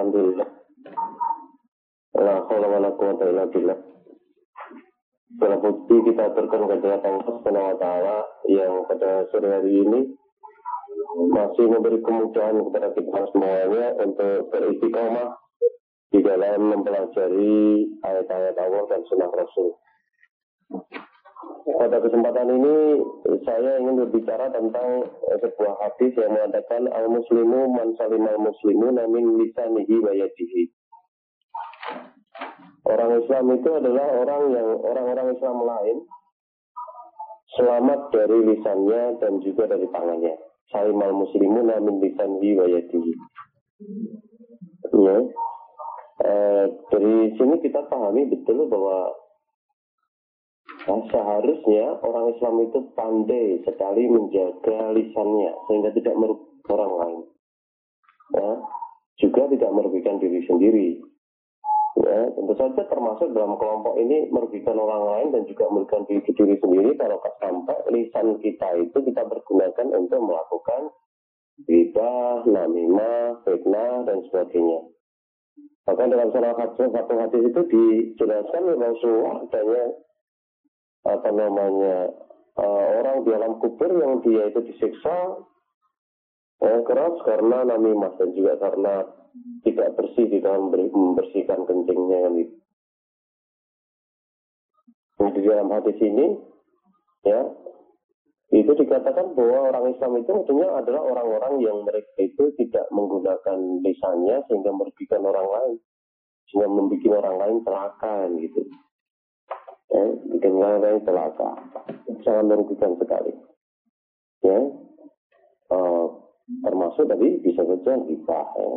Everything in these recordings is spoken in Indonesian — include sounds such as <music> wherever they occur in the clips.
Alhamdulillah. La haula wala quwata illa billah. Bukti kita aturkan kepada Allah Subhanahu wa yang pada sore hari ini masih memberi kemudahan kepada kita semuanya untuk beristiqomah di dalam mempelajari ayat-ayat Allah dan sunnah Rasul. Pada kesempatan ini saya ingin berbicara tentang sebuah hadis yang mengatakan al-muslimu man salimal muslimu namin lisanihi wa yadihi. Orang Islam itu adalah orang yang orang-orang Islam lain selamat dari lisannya dan juga dari tangannya. Salimal muslimu namin lisanihi wa yadihi. Ya. Eh, dari sini kita pahami betul bahwa Nah, seharusnya orang Islam itu pandai sekali menjaga lisannya sehingga tidak merugikan orang lain. Ya, juga tidak merugikan diri sendiri. Ya, tentu saja termasuk dalam kelompok ini merugikan orang lain dan juga merugikan diri, diri sendiri kalau sampai lisan kita itu kita pergunakan untuk melakukan riba, namimah, fitnah, dan sebagainya. Bahkan dalam salah satu, hadis itu dijelaskan Rasulullah adanya apa namanya uh, orang di alam kubur yang dia itu disiksa uh, keras karena namimah dan juga karena tidak bersih di dalam membersihkan kencingnya gitu. Nah, di dalam hadis ini ya itu dikatakan bahwa orang Islam itu maksudnya adalah orang-orang yang mereka itu tidak menggunakan lisannya sehingga merugikan orang lain sehingga membuat orang lain celaka gitu ya, bikin orang celaka sangat merugikan sekali. Ya. Uh, termasuk tadi bisa saja kita ya.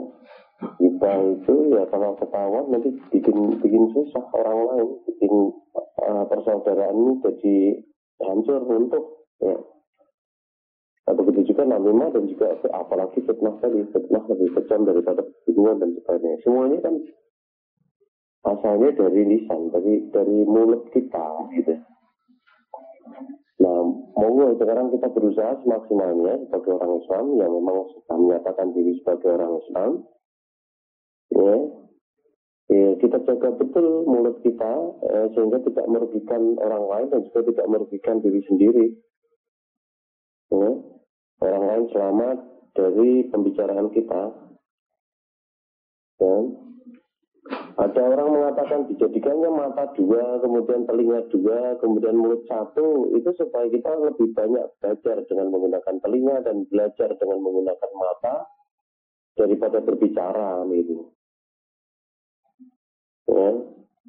kita itu ya kalau ketahuan nanti bikin bikin susah orang lain. Bikin uh, persaudaraan ini jadi hancur runtuh ya. Nah, begitu juga namimah dan juga apalagi fitnah tadi, fitnah lebih kejam daripada hubungan dan sebagainya. Semuanya kan asalnya dari lisan, dari dari mulut kita gitu. Nah, mau sekarang kita berusaha semaksimalnya sebagai orang Islam yang memang sudah menyatakan diri sebagai orang Islam, ya, ya kita jaga betul mulut kita eh, sehingga tidak merugikan orang lain dan juga tidak merugikan diri sendiri. Ya, orang lain selamat dari pembicaraan kita. Ya, ada orang mengatakan dijadikannya mata dua, kemudian telinga dua, kemudian mulut satu. Itu supaya kita lebih banyak belajar dengan menggunakan telinga dan belajar dengan menggunakan mata daripada berbicara gitu. Ya.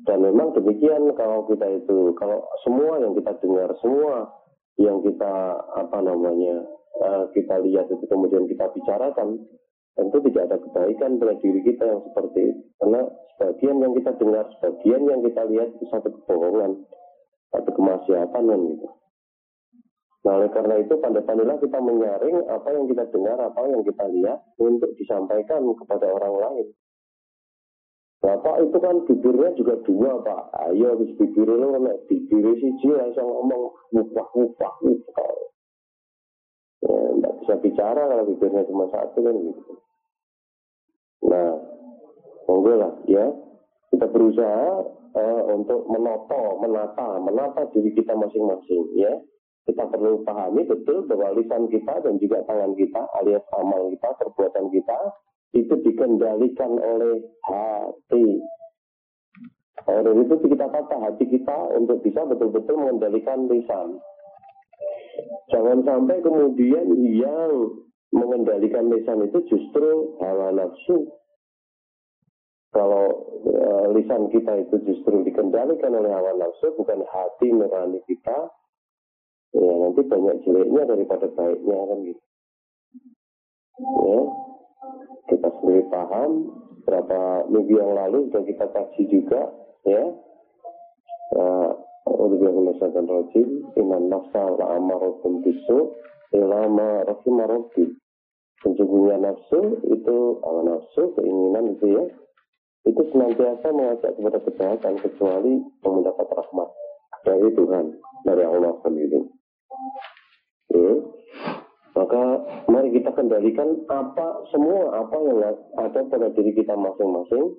Dan memang demikian kalau kita itu, kalau semua yang kita dengar, semua yang kita apa namanya uh, kita lihat itu kemudian kita bicarakan, tentu tidak ada kebaikan pada diri kita yang seperti itu. Karena sebagian yang kita dengar, sebagian yang kita lihat itu satu kebohongan, satu kemaksiatan kan gitu. Nah oleh karena itu pandai-pandailah kita menyaring apa yang kita dengar, apa yang kita lihat untuk disampaikan kepada orang lain. Bapak itu kan bibirnya juga dua pak. Ayo habis bibir lo bibir si jiwa langsung ngomong wupah wupah wupah. Ya, tidak bisa bicara kalau bibirnya cuma satu kan gitu. Nah, monggo lah ya. Kita berusaha uh, untuk menoto, menata, menata diri kita masing-masing ya. Kita perlu pahami betul bahwa lisan kita dan juga tangan kita alias amal kita, perbuatan kita itu dikendalikan oleh hati. Oleh itu kita tata hati kita untuk bisa betul-betul mengendalikan lisan. Jangan sampai kemudian yang mengendalikan lisan itu justru hawa nafsu. Kalau e, lisan kita itu justru dikendalikan oleh hawa nafsu, bukan hati nurani kita, ya nanti banyak jeleknya daripada baiknya kan gitu. Ya, kita sendiri paham berapa minggu yang lalu sudah kita kaji juga, ya. Uh, Iman nafsa la amarotum bisu ilama rahimah Sesungguhnya nafsu itu nafsu, keinginan itu ya, itu senantiasa mengajak kepada kejahatan kecuali mendapat rahmat dari Tuhan, dari Allah sendiri. Ya. Maka mari kita kendalikan apa semua apa yang ada pada diri kita masing-masing.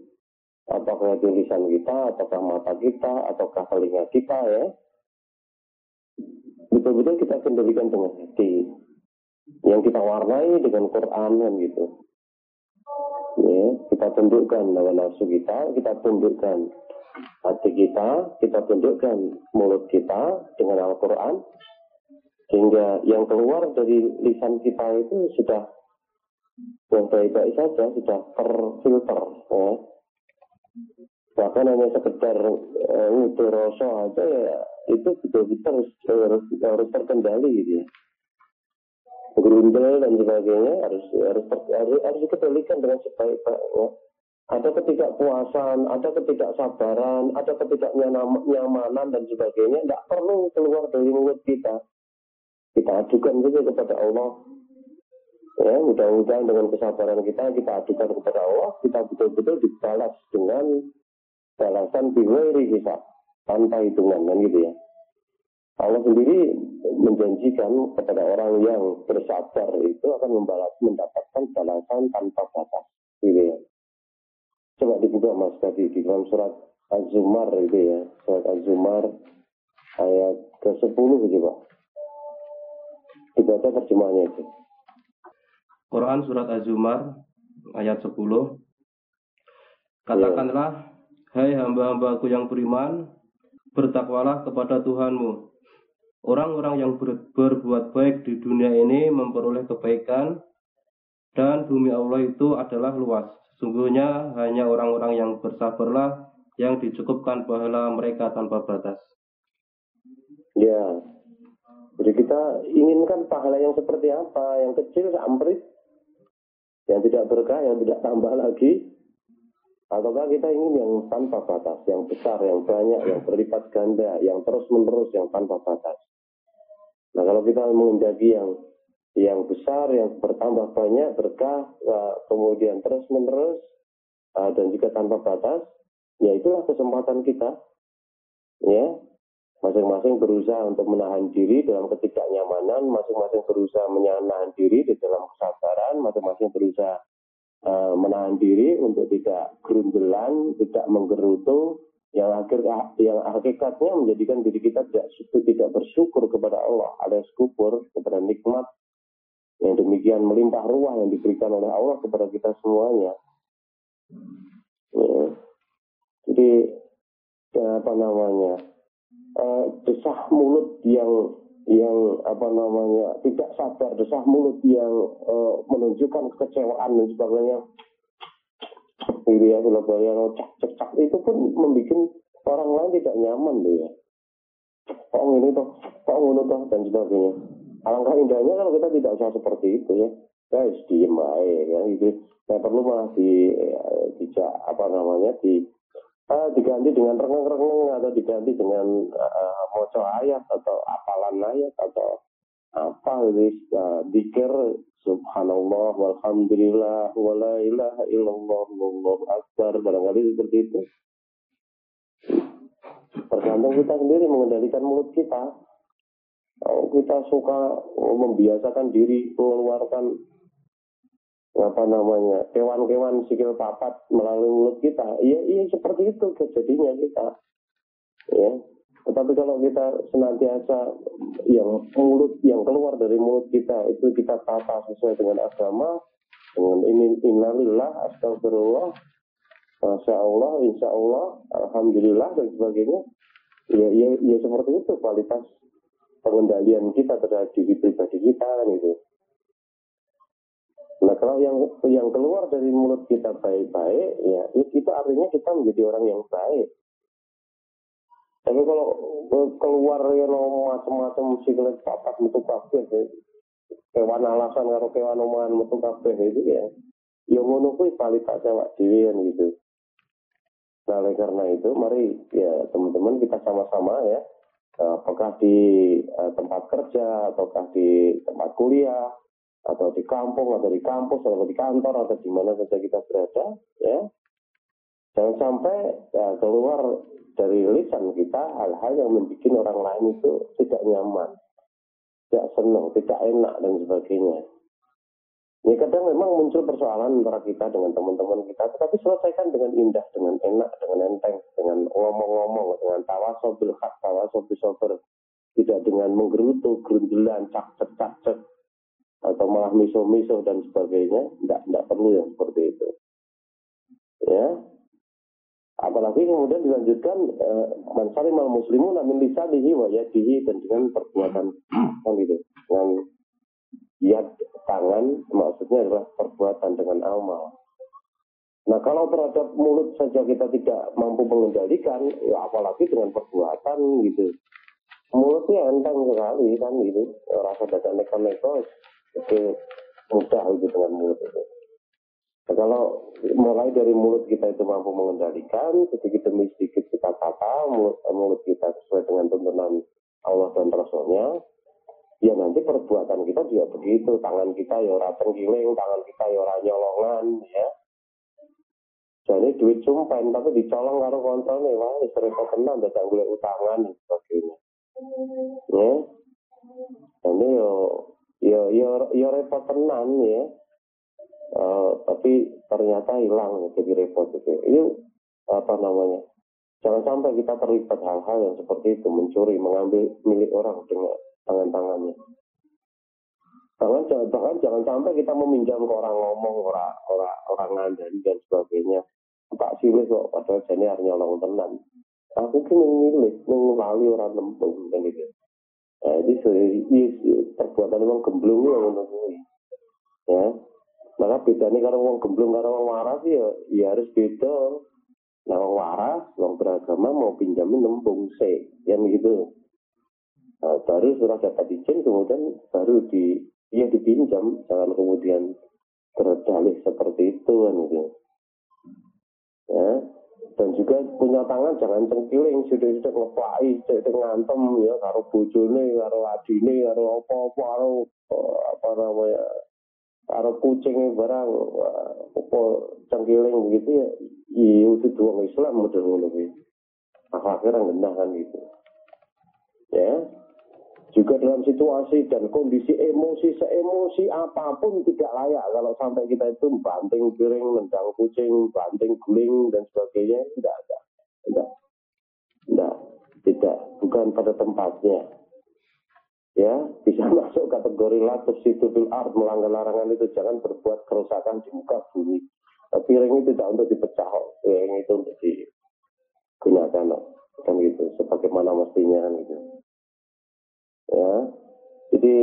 Apakah itu lisan kita, apakah mata kita, ataukah telinga kita ya. Betul-betul kita kendalikan dengan hati. Yang kita warnai dengan Quran kan gitu. Ya, kita tundukkan lawan nafsu kita, kita tundukkan hati kita, kita tundukkan mulut kita dengan Al-Quran, sehingga yang keluar dari lisan kita itu sudah yang baik-baik saja, sudah terfilter. Ya. Bahkan hanya sekedar uh, rasa aja ya, itu betul-betul harus, harus, harus terkendali gitu ya gerundel dan sebagainya harus harus harus, harus dikendalikan dengan sebaik-baiknya. Ada ketidakpuasan, ada ketidaksabaran, ada ketidaknyamanan dan sebagainya. Tidak perlu keluar dari mulut kita. Kita ajukan saja kepada Allah. Ya, mudah-mudahan dengan kesabaran kita, kita ajukan kepada Allah, kita betul-betul dibalas dengan balasan biwairi hisab tanpa hitungan kan gitu ya. Allah sendiri menjanjikan kepada orang yang bersabar itu akan membalas, mendapatkan balasan tanpa batas. Gitu ya. Coba dibuka mas tadi di dalam surat Az-Zumar itu ya. Surat Az-Zumar ayat ke-10 coba. Dibaca terjemahnya itu. Quran surat Az-Zumar ayat 10. Katakanlah, ya. hai hamba-hambaku yang beriman, bertakwalah kepada Tuhanmu Orang-orang yang ber, berbuat baik di dunia ini memperoleh kebaikan dan bumi Allah itu adalah luas. Sungguhnya hanya orang-orang yang bersabarlah yang dicukupkan pahala mereka tanpa batas. Ya, jadi kita inginkan pahala yang seperti apa? Yang kecil, amprit, yang tidak berkah, yang tidak tambah lagi, ataukah kita ingin yang tanpa batas, yang besar, yang banyak, yang berlipat ganda, yang terus menerus, yang tanpa batas? Nah kalau kita mengendaki yang yang besar, yang bertambah banyak, berkah, kemudian terus menerus, dan juga tanpa batas, ya itulah kesempatan kita. Ya, masing-masing berusaha untuk menahan diri dalam ketidaknyamanan, masing-masing berusaha menahan diri di dalam kesabaran, masing-masing berusaha uh, menahan diri untuk tidak gerundelan, tidak menggerutu, yang akhir yang hakikatnya menjadikan diri kita tidak tidak bersyukur kepada Allah ada syukur kepada nikmat yang demikian melimpah ruah yang diberikan oleh Allah kepada kita semuanya ya. jadi ya apa namanya uh, desah mulut yang yang apa namanya tidak sadar desah mulut yang uh, menunjukkan kekecewaan dan sebagainya ya Surabaya cak cek cak. Itu pun membuat orang lain tidak nyaman loh ya kok ini toh kok ngono toh dan sebagainya. Alangkah indahnya kalau kita tidak usah seperti itu ya. Guys diem ya gitu. Saya perlu malah di tidak apa namanya di uh, diganti dengan rengeng-rengeng atau diganti dengan uh, moco ayat atau apalan ayat atau apa gitu uh, dikir subhanallah walhamdulillah wala ilaha illallah wallahu akbar barangkali seperti itu. Tergantung kita sendiri mengendalikan mulut kita. Kalau kita suka membiasakan diri mengeluarkan apa namanya kewan-kewan sikil papat melalui mulut kita iya iya seperti itu kejadiannya kita. Ya tetapi kalau kita senantiasa yang mulut yang keluar dari mulut kita itu kita tata sesuai dengan agama, dengan ini innalillah, astagfirullah, masya Allah, insya Allah, alhamdulillah dan sebagainya. Ya, ya, ya seperti itu kualitas pengendalian kita terhadap diri pribadi kita kan itu. Nah kalau yang yang keluar dari mulut kita baik-baik, ya itu artinya kita menjadi orang yang baik. Tapi kalau keluar ya no macam-macam siklet papat metu kabeh ya. kewan alasan karo kewan omongan metu kabeh itu ya ya ngono kuwi kualitas awak dhewe kan gitu. Nah, oleh karena itu mari ya teman-teman kita sama-sama ya apakah di uh, tempat kerja ataukah di tempat kuliah atau di kampung atau di kampus atau di kantor atau di mana saja kita berada ya jangan sampai ya, keluar dari lisan kita hal-hal yang membuat orang lain itu tidak nyaman. tidak senang, tidak enak dan sebagainya. Ya kadang memang muncul persoalan antara kita dengan teman-teman kita, tetapi selesaikan dengan indah, dengan enak, dengan enteng, dengan ngomong-ngomong, dengan tawasobil hak, tawasobil sober. Tidak dengan menggerutu, gerundelan, cak-cek-cak-cek, atau malah miso-miso dan sebagainya. Tidak, tidak perlu yang seperti itu. Ya, apalagi kemudian dilanjutkan eh, mansalim al muslimun min lisanihi wa yadihi dan dengan perbuatan kan gitu dengan yad tangan maksudnya adalah perbuatan dengan amal. Nah kalau terhadap mulut saja kita tidak mampu mengendalikan, ya apalagi dengan perbuatan gitu. Mulutnya enteng sekali kan gitu. Rasa dada neko-neko itu mudah itu dengan mulut itu. Kalau mulai dari mulut kita itu mampu mengendalikan, sedikit demi sedikit kita kata mulut, mulut kita sesuai dengan tuntunan Allah dan Rasulnya, ya nanti perbuatan kita juga begitu. Tangan kita ya ora tenggiling tangan kita ya ora nyolongan ya. Jadi duit cumpen tapi dicolong karo kontrolnya wah sering kena ada boleh utangan dan sebagainya. Ya. Ini yo yo yo yo repot tenan ya uh, tapi ternyata hilang jadi repot itu ini apa namanya jangan sampai kita terlibat hal-hal yang seperti itu mencuri mengambil milik orang dengan tangan-tangannya. Jangan, bahkan jangan sampai kita meminjam ke orang ngomong, orang orang orang ngandani dan sebagainya. Tak silih kok, padahal jadi hanya orang tenan. Aku kan memilih, mengalami orang lempung kan gitu. Jadi perbuatan memang gemblung yang menurut Ya, maka bedanya kalau orang gemblung kalau orang waras ya, ya harus beda. Nah, orang waras, orang beragama mau pinjamin lempung se, yang gitu. Nah, baru sudah dapat izin, kemudian baru di ya dipinjam, jangan kemudian berdalih seperti itu kan gitu. Ya, dan juga punya tangan jangan cengkiling sudah sudah ngeplai sudah ngantem ya karo bojone karo adine karo apa-apa karo eh, apa namanya karo kucing barang apa cengkiling begitu ya iya itu dua Islam model ngono kuwi akhirnya kan gitu ya juga dalam situasi dan kondisi emosi seemosi apa pun tidak layak kalau sampai kita itu banting piring, nendang kucing, banting guling dan sebagainya tidak ada. Tidak. Tidak. Tidak. Bukan pada tempatnya. Ya, bisa <laughs> masuk kategori latus itu art melanggar larangan itu jangan berbuat kerusakan di muka bumi. Piring itu tidak untuk dipecah, piring itu untuk digunakan, kan gitu, sebagaimana mestinya kan gitu. Ya, jadi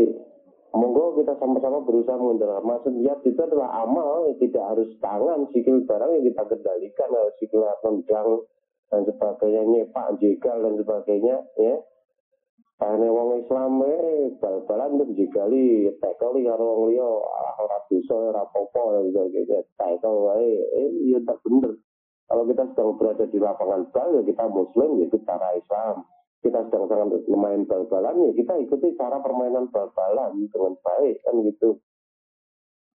monggo kita sama-sama berusaha mengendalikan. Maksud niat itu adalah amal, tidak harus tangan, sikil barang yang kita kendalikan, sikil tendang dan sebagainya, nyepak, jegal dan sebagainya, ya. Karena wong Islam eh bal-balan dan jegali, tekeli karo wong liya, ora dosa, ora apa-apa sebagainya, tekel wae, eh ya tak bener. Kalau kita sedang berada di lapangan bal, ya kita muslim, ya kita cara Islam. Kita sedang sedang main bal-balan ya kita ikuti cara permainan bal-balan dengan baik kan gitu.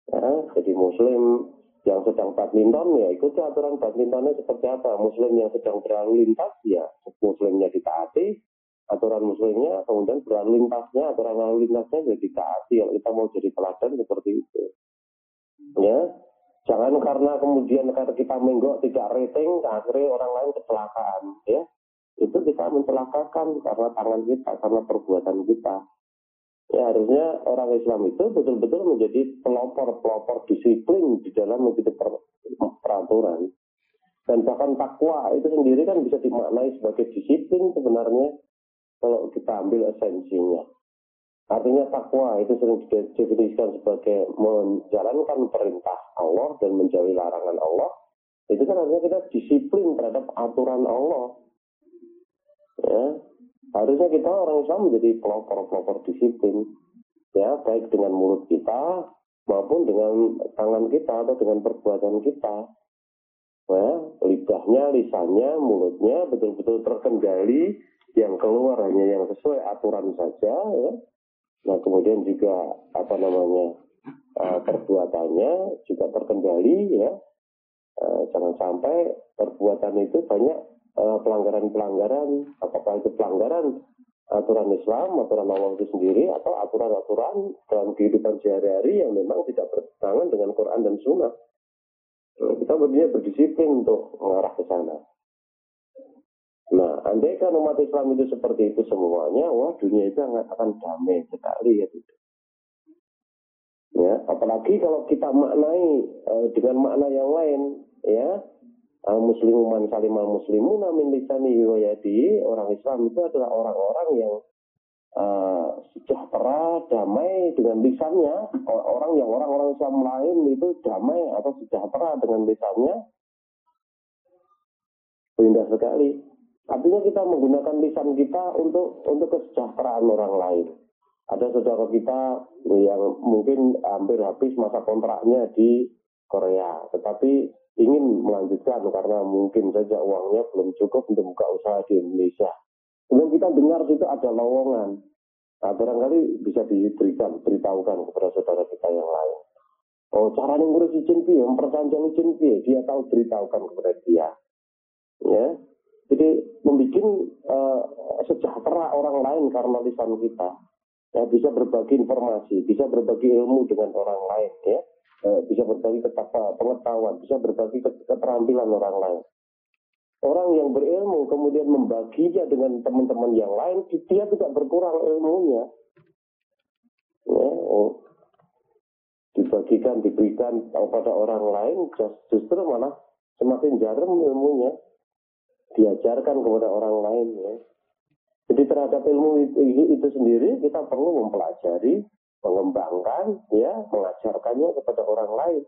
Ya, jadi muslim yang sedang badminton ya ikuti aturan badmintonnya seperti apa. Muslim yang sedang berlalu lintas ya muslimnya ditaati aturan muslimnya kemudian berlalu lintasnya aturan lalu lintasnya jadi ditaati kalau kita mau jadi teladan seperti itu ya jangan karena kemudian karena kita menggok tidak rating akhirnya orang lain kecelakaan ya itu kita mencelakakan karena tangan kita, karena perbuatan kita. Ya harusnya orang Islam itu betul-betul menjadi pelopor-pelopor disiplin di dalam mengikuti peraturan. Dan bahkan takwa itu sendiri kan bisa dimaknai sebagai disiplin sebenarnya kalau kita ambil esensinya. Artinya takwa itu sering didefinisikan sebagai menjalankan perintah Allah dan menjauhi larangan Allah. Itu kan artinya kita disiplin terhadap aturan Allah. Ya, harusnya kita orang Islam menjadi pelopor-pelopor disiplin. Ya, baik dengan mulut kita maupun dengan tangan kita atau dengan perbuatan kita. Ya, lidahnya, lisannya, mulutnya betul-betul terkendali, yang keluar hanya yang sesuai aturan saja. Ya. Nah, kemudian juga apa namanya uh, perbuatannya juga terkendali, ya. Uh, jangan sampai perbuatan itu banyak pelanggaran-pelanggaran, apakah itu pelanggaran aturan Islam, aturan Allah itu sendiri, atau aturan-aturan dalam kehidupan sehari-hari yang memang tidak bertentangan dengan Quran dan Sunnah. Kita berdua berdisiplin untuk mengarah ke sana. Nah, andaikan umat Islam itu seperti itu semuanya, wah dunia itu akan damai sekali ya. Ya, apalagi kalau kita maknai uh, dengan makna yang lain, ya, al muslimu man salimal muslimuna min lisani wiwayati orang Islam itu adalah orang-orang yang uh, sejahtera damai dengan lisannya. Orang yang orang-orang Islam lain itu damai atau sejahtera dengan lisannya. Indah sekali artinya kita menggunakan lisan kita untuk untuk kesejahteraan orang lain ada saudara kita yang mungkin hampir habis masa kontraknya di Korea tetapi ingin melanjutkan karena mungkin saja uangnya belum cukup untuk buka usaha di Indonesia. Kemudian kita dengar situ ada lowongan. Nah, barangkali bisa diberikan, beritahukan kepada saudara kita yang lain. Oh, cara ngurus izin piye, memperpanjang izin dia tahu beritahukan kepada dia. Ya. Jadi membuat uh, sejahtera orang lain karena lisan kita. Ya, bisa berbagi informasi, bisa berbagi ilmu dengan orang lain, ya Eh, bisa berbagi pengetahuan, bisa berbagi keterampilan orang lain. Orang yang berilmu kemudian membaginya dengan teman-teman yang lain, dia tidak berkurang ilmunya. Ya, oh. Dibagikan, diberikan kepada orang lain, justru malah semakin jarum ilmunya. Diajarkan kepada orang lain. Ya. Jadi terhadap ilmu itu, itu sendiri kita perlu mempelajari, mengembangkan, ya, mengajarkannya kepada orang lain.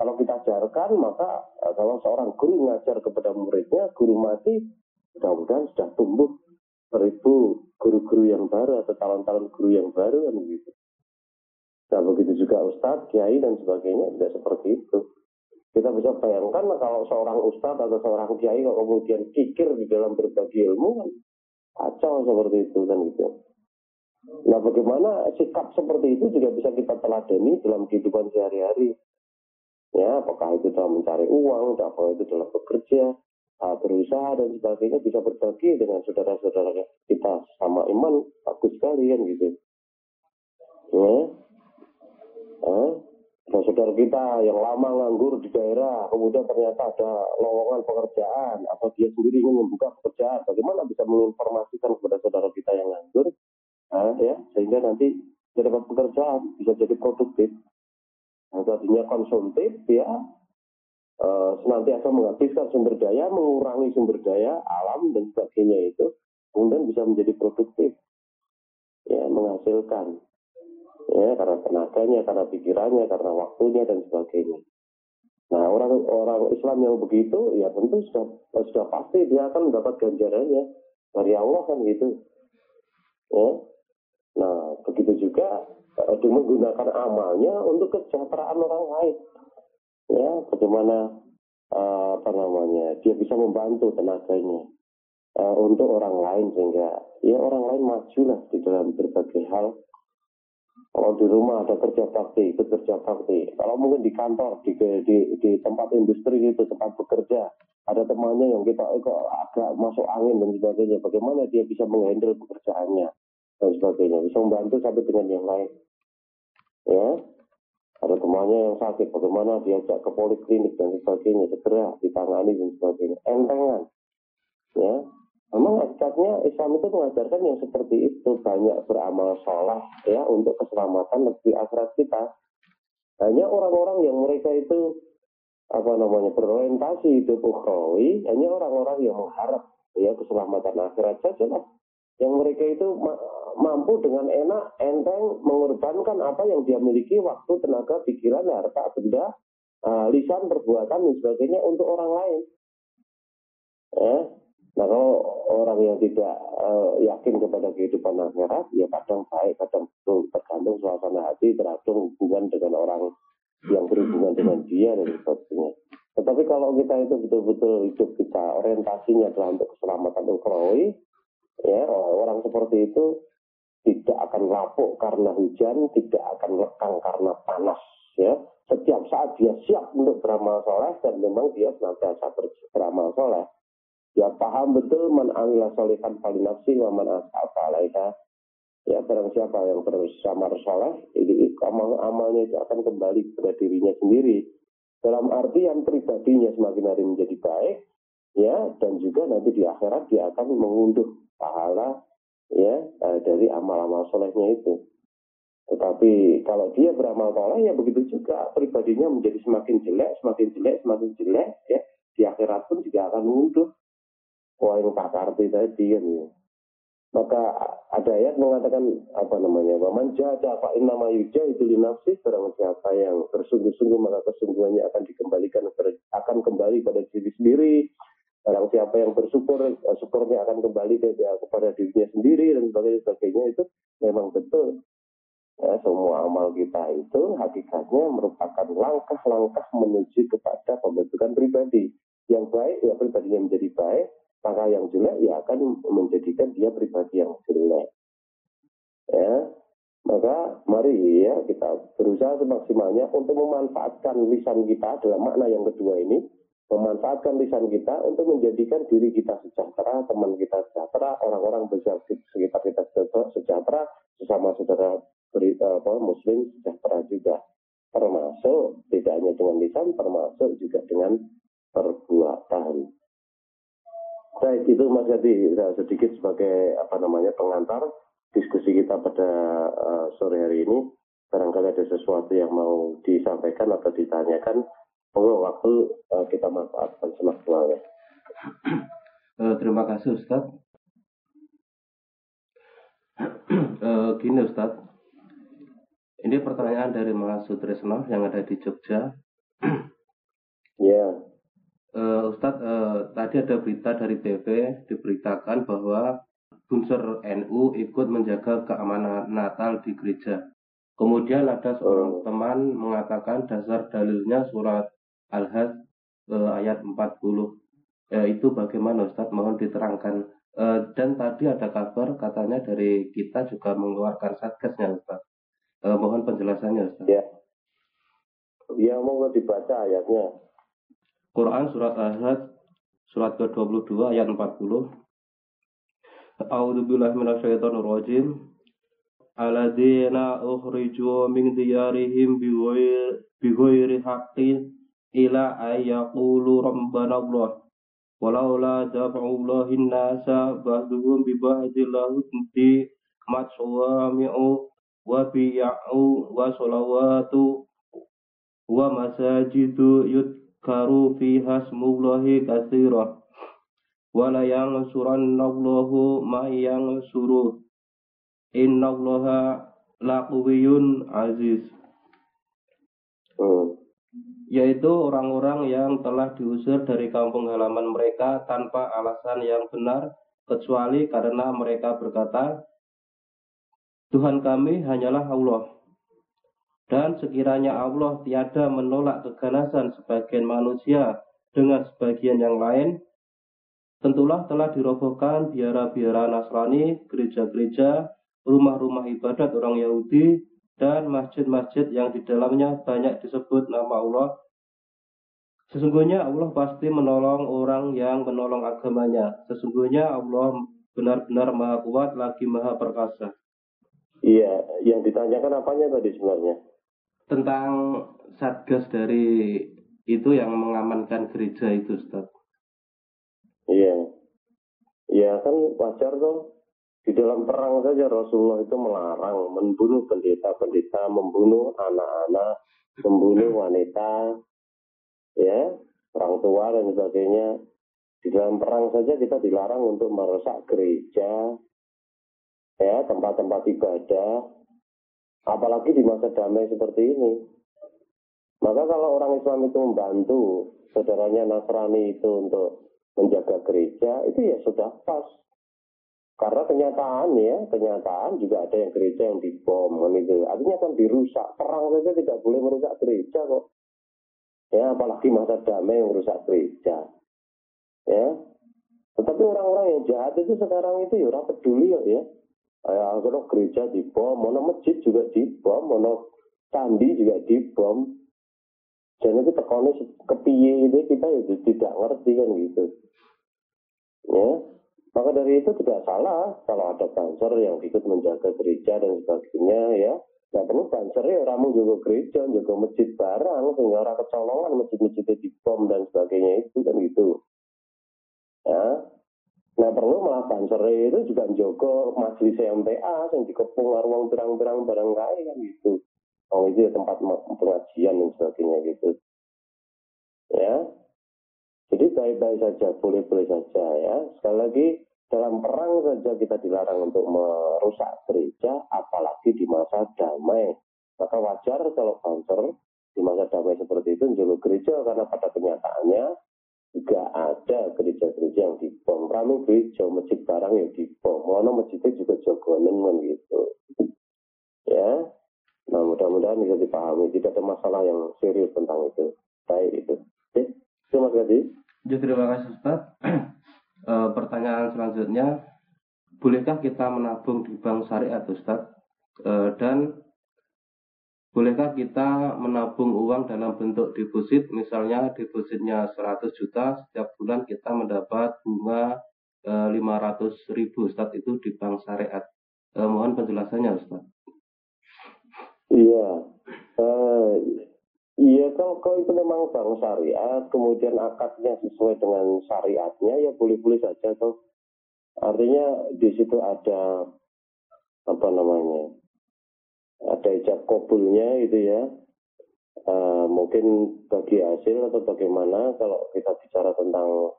Kalau kita ajarkan, maka eh, kalau seorang guru mengajar kepada muridnya, guru mati, mudah-mudahan sudah tumbuh beribu guru-guru yang baru atau talent-talent guru yang baru kan begitu. Nah begitu juga ustadz, kiai dan sebagainya tidak seperti itu. Kita bisa bayangkan kalau seorang ustadz atau seorang kiai kalau kemudian kikir di dalam berbagi ilmu kan kacau seperti itu kan gitu. Nah, bagaimana sikap seperti itu juga bisa kita teladani dalam kehidupan sehari-hari. Ya, apakah itu dalam mencari uang, apakah itu dalam bekerja, berusaha dan sebagainya bisa berbagi dengan saudara-saudara kita sama iman bagus sekali kan gitu. Ya, eh, saudara kita yang lama nganggur di daerah, kemudian ternyata ada lowongan pekerjaan, atau dia sendiri ingin membuka pekerjaan, bagaimana bisa menginformasikan kepada saudara kita yang nganggur, nah, ya sehingga nanti dia dapat pekerjaan bisa jadi produktif. Nah, tadinya konsumtif ya e, senantiasa menghabiskan sumber daya mengurangi sumber daya alam dan sebagainya itu kemudian bisa menjadi produktif ya menghasilkan ya karena tenaganya karena pikirannya karena waktunya dan sebagainya nah orang orang Islam yang begitu ya tentu sudah sudah pasti dia akan mendapat ganjarannya dari Allah kan gitu ya Nah, begitu juga uh, dia menggunakan amalnya untuk kesejahteraan orang lain. Ya, bagaimana uh, apa namanya? Dia bisa membantu tenaganya uh, untuk orang lain sehingga ya orang lain maju lah di dalam berbagai hal. Kalau di rumah ada kerja bakti, ikut kerja bakti. Kalau mungkin di kantor, di, di, di tempat industri itu, tempat bekerja, ada temannya yang kita eh, kok agak masuk angin dan sebagainya. Bagaimana dia bisa menghandle pekerjaannya? dan sebagainya. Bisa membantu satu dengan yang lain. Ya, ada temannya yang sakit, bagaimana diajak ke poliklinik dan sebagainya, segera ditangani dan sebagainya. Entengan. Ya, memang hakikatnya Islam itu mengajarkan yang seperti itu banyak beramal sholat ya untuk keselamatan negeri akhirat kita. Hanya orang-orang yang mereka itu apa namanya berorientasi hidup ukhrawi, hanya orang-orang yang mengharap ya keselamatan akhirat saja lah yang mereka itu mampu dengan enak, enteng mengorbankan apa yang dia miliki, waktu, tenaga, pikiran, harta, benda, uh, lisan, perbuatan, dan sebagainya untuk orang lain. Ya. Nah kalau orang yang tidak uh, yakin kepada kehidupan akhirat, ya kadang baik, kadang betul, tergantung suasana hati, tergantung hubungan dengan orang yang berhubungan dengan dia dan sebagainya. Tetapi kalau kita itu betul-betul hidup kita orientasinya adalah untuk keselamatan ukrawi, Ya, orang seperti itu tidak akan lapuk karena hujan, tidak akan lekang karena panas. Ya, setiap saat dia siap untuk beramal soleh dan memang dia senantiasa beramal soleh. Ya paham betul man amila solihan falinafsi wa man as'afa alaiha. Ya barang siapa yang bersamar soleh, ini amal-amalnya itu akan kembali kepada dirinya sendiri. Dalam artian pribadinya semakin hari menjadi baik, ya dan juga nanti di akhirat dia akan mengunduh pahala ya eh, dari amal-amal solehnya itu. Tetapi kalau dia beramal soleh ya begitu juga pribadinya menjadi semakin jelek, semakin jelek, semakin jelek ya di akhirat pun juga akan mengunduh. Wah yang tak arti kan ya. Maka ada ayat mengatakan apa namanya? Waman jahada apa innama yuja itu linafsi barang siapa yang bersungguh-sungguh maka kesungguhannya akan dikembalikan akan kembali pada diri sendiri Barang siapa yang bersyukur, eh, syukurnya akan kembali kepada dirinya sendiri dan sebagainya, sebagainya itu memang betul. Ya, semua amal kita itu hakikatnya merupakan langkah-langkah menuju kepada pembentukan pribadi. Yang baik ya pribadinya menjadi baik, maka yang jelek ya akan menjadikan dia pribadi yang jelek. Ya, maka mari ya kita berusaha semaksimalnya untuk memanfaatkan lisan kita dalam makna yang kedua ini memanfaatkan lisan kita untuk menjadikan diri kita sejahtera, teman kita sejahtera, orang-orang besar sekitar kita sejahtera, sesama saudara beri, apa, muslim sejahtera juga. Termasuk tidak hanya dengan lisan, termasuk juga dengan perbuatan. Baik itu Mas Yadi sedikit sebagai apa namanya pengantar diskusi kita pada uh, sore hari ini. Barangkali ada sesuatu yang mau disampaikan atau ditanyakan Monggo waktu uh, kita manfaatkan semaksimalnya. uh, terima kasih Ustaz. uh, <clears throat> gini Ustaz, ini pertanyaan dari Mas Sutrisno yang ada di Jogja. <clears throat> Ya. yeah. Uh, Ustadz, uh, tadi ada berita dari TV diberitakan bahwa Bunser NU ikut menjaga keamanan Natal di gereja. Kemudian ada seorang teman mengatakan dasar dalilnya surat Al-Hajj eh, ayat 40. Eh, itu bagaimana Ustaz? Mohon diterangkan. Eh, dan tadi ada kabar katanya dari kita juga mengeluarkan satgasnya Ustaz. Eh, mohon penjelasannya Ustaz. Ya. Ya, mau dibaca ayatnya. Quran surat Al-Hajj surat ke-22 ayat 40. A'udzu billahi minasyaitonir rajim. Alladzina ukhriju min diyarihim bighairi haqqin ila ayyaqulu rabbana Allah walaula dafa'ullahi nasa ba'duhum bi ba'dil lahudi matsawami'u wa biya'u wa salawatu wa masajidu yudkaru fiha smullahi katsira. Wala yansuranna Allahu ma yansuru. Innallaha laquwiyyun aziz. Hmm. Yaitu orang-orang yang telah diusir dari kampung halaman mereka tanpa alasan yang benar, kecuali karena mereka berkata, Tuhan kami hanyalah Allah. Dan sekiranya Allah tiada menolak keganasan sebagian manusia dengan sebagian yang lain, tentulah telah dirobohkan biara-biara Nasrani, gereja-gereja, rumah-rumah ibadat orang Yahudi, dan masjid-masjid yang di dalamnya banyak disebut nama Allah Sesungguhnya Allah pasti menolong orang yang menolong agamanya. Sesungguhnya Allah benar-benar maha kuat lagi maha perkasa. Iya, yang ditanyakan apanya tadi sebenarnya? Tentang satgas dari itu yang mengamankan gereja itu, Ustaz. Iya. Iya kan wajar tuh. Di dalam perang saja Rasulullah itu melarang membunuh pendeta-pendeta, membunuh anak-anak, membunuh wanita, ya orang tua dan sebagainya di dalam perang saja kita dilarang untuk merusak gereja ya tempat-tempat ibadah apalagi di masa damai seperti ini. Maka kalau orang Islam itu membantu saudaranya Nasrani itu untuk menjaga gereja itu ya sudah pas. Karena kenyataan ya kenyataan juga ada yang gereja yang dibom itu. Artinya kan dirusak. Perang saja tidak boleh merusak gereja kok. Ya apalagi masa damai yang merusak gereja. Ya. Tetapi orang-orang yang jahat itu sekarang itu ya orang peduli ya ya kalau gereja dibom mana masjid juga dibom mana candi juga dibom dan itu tekannya kepiye itu kita ya tidak ngerti kan gitu Ya, maka dari itu tidak salah kalau ada banser yang ikut menjaga gereja dan sebagainya ya. Nggak perlu banser ya orang juga gereja, juga masjid barang sehingga orang kecolongan masjid-masjidnya dibom dan sebagainya itu kan gitu. Ya, Nah perlu malah banser itu juga jogo majelis MPA yang dikepung ruang berang-berang barang kaya kan gitu. Oh itu ya tempat pengajian dan sebagainya gitu. Ya. Jadi baik-baik saja, boleh-boleh saja ya. Sekali lagi dalam perang saja kita dilarang untuk merusak gereja, apalagi di masa damai. Maka wajar kalau banser di masa damai seperti itu menjual gereja karena pada kenyataannya juga ada gereja-gereja yang dibom. Rame gereja, masjid barang yang dibom. Mana masjidnya juga jagoanen kan gitu. Ya, nah mudah-mudahan bisa dipahami. Tidak ada masalah yang serius tentang itu. Baik itu. Oke, terima kasih. Ya, terima kasih Ustaz. e, <clears throat> pertanyaan selanjutnya, bolehkah kita menabung di bank syariat Ustaz? E, dan Bolehkah kita menabung uang dalam bentuk deposit, misalnya depositnya 100 juta, setiap bulan kita mendapat bunga e, eh, 500 ribu, Ustaz, itu di bank syariat. E, mohon penjelasannya, Ustaz. Iya, uh, iya kalau, kalau itu memang bank syariat, kemudian akadnya sesuai dengan syariatnya, ya boleh-boleh saja. Tuh. Artinya di situ ada apa namanya ada ijab kabulnya itu ya. Uh, mungkin bagi hasil atau bagaimana kalau kita bicara tentang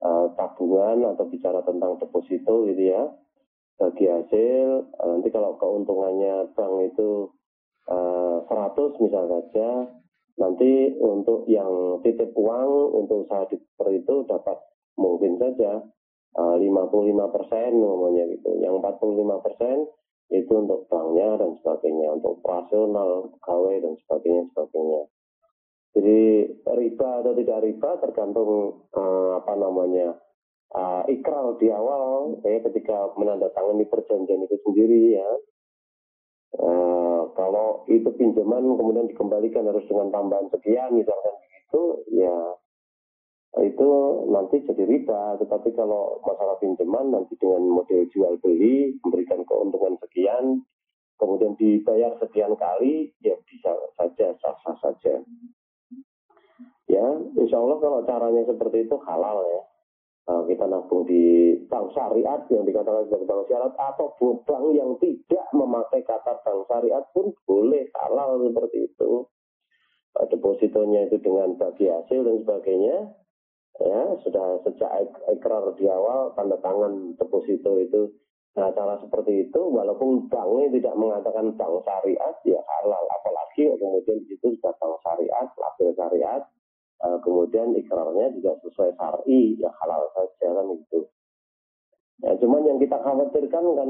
uh, tabungan atau bicara tentang deposito gitu ya. Bagi hasil uh, nanti kalau keuntungannya bank itu uh, 100 misal saja nanti untuk yang titip uang untuk usaha seperti itu dapat mungkin saja uh, 55 persen namanya gitu. Yang 45 persen itu untuk banknya dan sebagainya, untuk operasional, pegawai dan sebagainya, sebagainya. Jadi riba atau tidak riba tergantung uh, apa namanya uh, ikrar di awal, ya ketika menandatangani perjanjian itu sendiri ya. Uh, kalau itu pinjaman kemudian dikembalikan harus dengan tambahan sekian misalkan begitu, ya itu nanti jadi riba. Tetapi kalau masalah pinjaman nanti dengan model jual beli memberikan keuntungan sekian, kemudian dibayar sekian kali, ya bisa saja sah-sah saja. Ya, insya Allah kalau caranya seperti itu halal ya. Nah, kita nabung di bank syariat yang dikatakan sebagai bank syariat atau bank yang tidak memakai kata bank syariat pun boleh halal seperti itu. Depositonya itu dengan bagi hasil dan sebagainya, ya sudah sejak ikrar di awal tanda tangan deposito itu nah cara seperti itu walaupun banknya tidak mengatakan bank syariat ya halal. Apalagi kemudian itu sudah bank syariat label syariat uh, kemudian ikrarnya juga sesuai syari ya halal saja kan itu. Ya cuman yang kita khawatirkan kan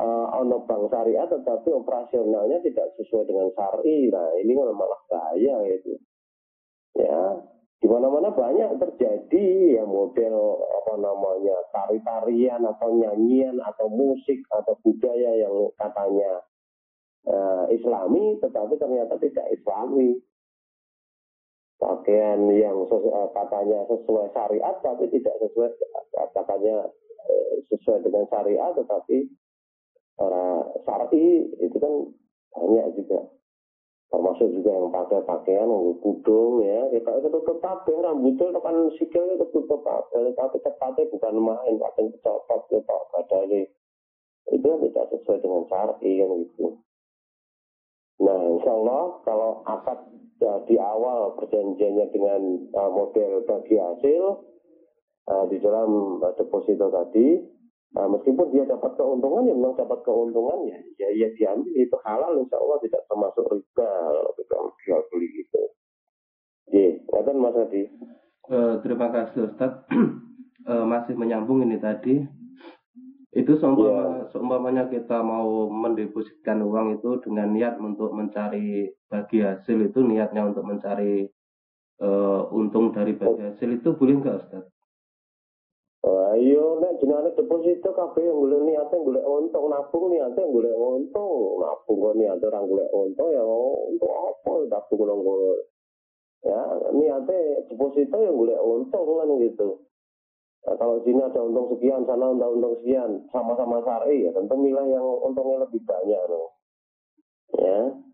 uh, ono bank syariat tetapi operasionalnya tidak sesuai dengan syari. Nah ini malah bahaya itu ya di mana-mana banyak terjadi ya model apa namanya tari-tarian atau nyanyian atau musik atau budaya yang katanya uh, Islami tetapi ternyata tidak Islami. Pakaian yang sesu, uh, katanya sesuai syariat tapi tidak sesuai katanya uh, sesuai dengan syariat tetapi uh, syari itu kan banyak juga termasuk juga yang pakai pakaian kudung ya. Kita itu tutup kabeh rambutnya tekan sikilnya ketutup kabeh. Tapi cepatnya bukan main pakai copot ya pak badai itu tidak sesuai dengan syari kan gitu. Nah insya Allah kalau akad ya, di awal perjanjiannya dengan uh, model bagi hasil uh, di dalam uh, deposito tadi Nah, meskipun dia dapat keuntungan, ya memang dapat keuntungan ya, ya, ya diambil itu halal, insya Allah tidak termasuk riba kalau kita jual beli itu. Ya, kan Mas Adi. Uh, terima kasih Ustaz. uh, <clears throat> masih menyambung ini tadi. Itu seumpama, yeah. seumpamanya kita mau mendepositkan uang itu dengan niat untuk mencari bagi hasil itu niatnya untuk mencari uh, untung dari bagi hasil itu boleh nggak Ustaz? Iya nek jenenge deposito kabeh golek niate golek untung nabung niate golek untung nabung kok niate ora golek untung ya untuk apa? Nabung nang ya niate deposito yang golek untung kan gitu. Nah, kalau sini ada untung sekian, sana ada untung sekian, sama-sama syari ya tentu milih yang untungnya lebih banyak loh. Ya.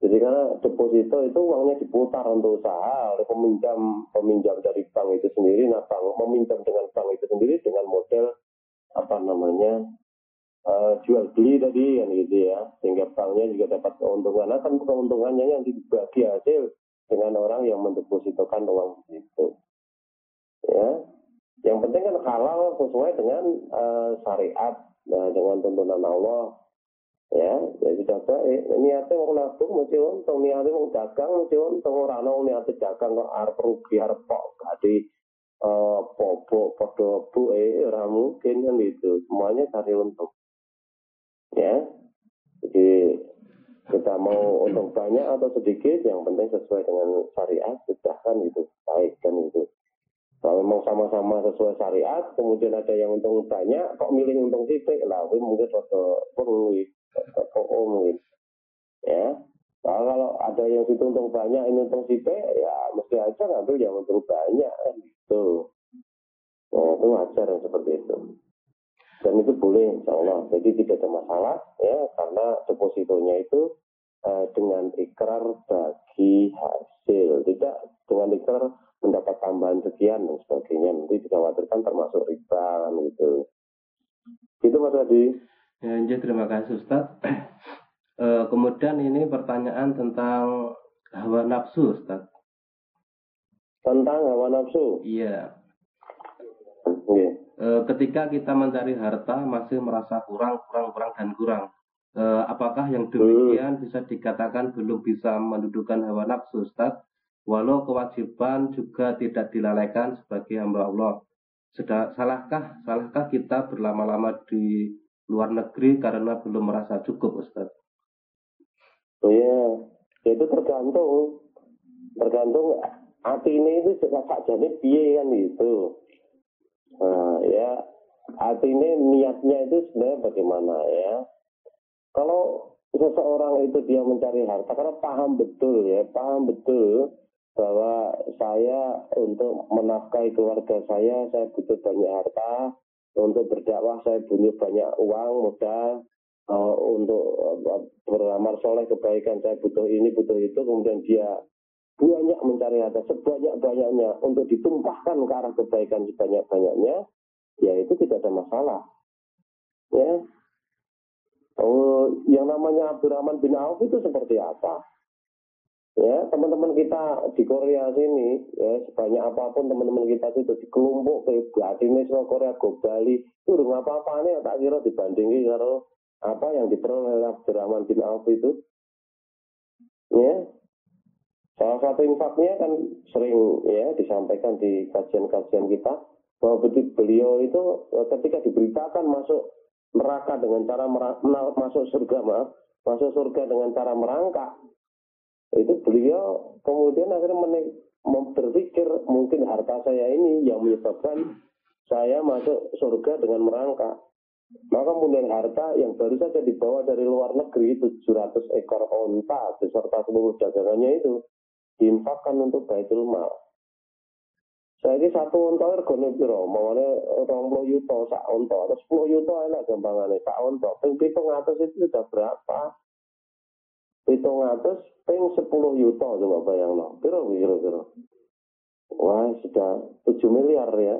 Jadi karena deposito itu uangnya diputar untuk usaha oleh peminjam peminjam dari bank itu sendiri. Nah, bank meminjam dengan bank itu sendiri dengan model apa namanya uh, jual beli tadi kan gitu ya, sehingga banknya juga dapat keuntungan. Nah, kan keuntungannya yang dibagi hasil dengan orang yang mendepositokan uang itu. Ya, yang penting kan halal sesuai dengan uh, syariat, nah, dengan tuntunan Allah. Ya, ya sudah baik. Niatnya mau nabung mesti untung, niatnya mau dagang mesti untung. Orang mau niatnya dagang kok arep rugi arep kok uh, popo podo bu eh ora mungkin kan itu. Semuanya cari untung. Ya, jadi kita mau untung banyak atau sedikit, yang penting sesuai dengan syariat, sudah kan itu baik kan itu. Kalau memang sama-sama sesuai syariat, kemudian ada yang untung banyak, kok milih untung titik, lah mungkin rada perlu, mungkin. Ya, nah, kalau ada yang situ untung banyak, ini untung titik, ya mesti aja ngambil yang untung banyak, gitu. Nah, itu wajar yang seperti itu. Dan itu boleh, insya Allah. Jadi tidak ada masalah, ya, karena depositonya itu eh, dengan ikrar bagi hasil, tidak dengan ikrar mendapat tambahan sekian dan sebagainya nanti dikhawatirkan termasuk riba kan gitu itu mas Adi ya, ya terima kasih Ustaz e, <clears throat> kemudian ini pertanyaan tentang hawa nafsu Ustaz tentang hawa nafsu iya yeah. e, ketika kita mencari harta masih merasa kurang kurang kurang dan kurang e, apakah yang demikian hmm. bisa dikatakan belum bisa mendudukan hawa nafsu Ustaz walau kewajiban juga tidak dilalaikan sebagai hamba Allah. Sudah, salahkah salahkah kita berlama-lama di luar negeri karena belum merasa cukup, Ustaz? Oh iya, itu tergantung. Tergantung hati ini itu jadi piye kan itu. Nah, ya hati ini niatnya itu sebenarnya bagaimana ya. Kalau seseorang itu dia mencari harta karena paham betul ya, paham betul bahwa saya untuk menafkahi keluarga saya, saya butuh banyak harta, untuk berdakwah saya punya banyak uang, modal, uh, untuk uh, beramal soleh kebaikan saya butuh ini, butuh itu, kemudian dia banyak mencari harta sebanyak-banyaknya untuk ditumpahkan ke arah kebaikan sebanyak-banyaknya, ya itu tidak ada masalah. Ya, Oh, yang namanya Abdurrahman bin Auf itu seperti apa? Ya teman-teman kita di Korea sini ya sebanyak apa pun teman-teman kita itu di kelompok ke semua Korea ke Bali. Itu rumah apa-apa nih tak kira dibandingi kalau apa yang diperoleh Abdurrahman bin Auf itu. Ya. Salah satu infaknya kan sering ya disampaikan di kajian-kajian kita bahwa betul beliau itu ya, ketika diberitakan masuk neraka dengan cara masuk surga maaf masuk surga dengan cara merangkak itu beliau kemudian akhirnya berpikir mungkin harta saya ini yang menyebabkan saya masuk surga dengan merangkak. Maka kemudian harta yang baru saja dibawa dari luar negeri 700 ekor onta beserta seluruh dagangannya itu diinfakkan untuk baitul mal. Saya ini satu onta regane piro? Mawane 20 yuta sak onta atau 10 yuta enak gampangane sak onta. Ping 700 itu sudah berapa? Hitung atas peng 10 juta coba bayang no. Kira kira. Wah sudah 7 miliar ya.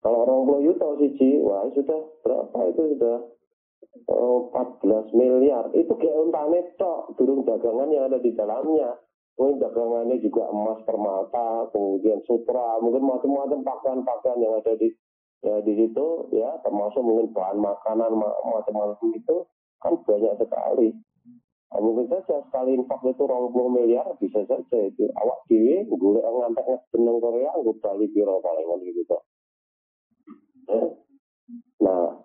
Kalau orang puluh juta siji, wah sudah berapa itu sudah oh, 14 miliar. Itu kayak untane tok, durung dagangan yang ada di dalamnya. Mungkin dagangannya juga emas permata, kemudian sutra, mungkin macam-macam pakaian-pakaian yang ada di ya di situ ya termasuk mungkin bahan makanan macam-macam itu kan banyak sekali. Mungkin saja sekali infak itu rong puluh miliar bisa saja itu. Awak dewi gue ngantek benang Korea gue balik biro paling gitu ya. Nah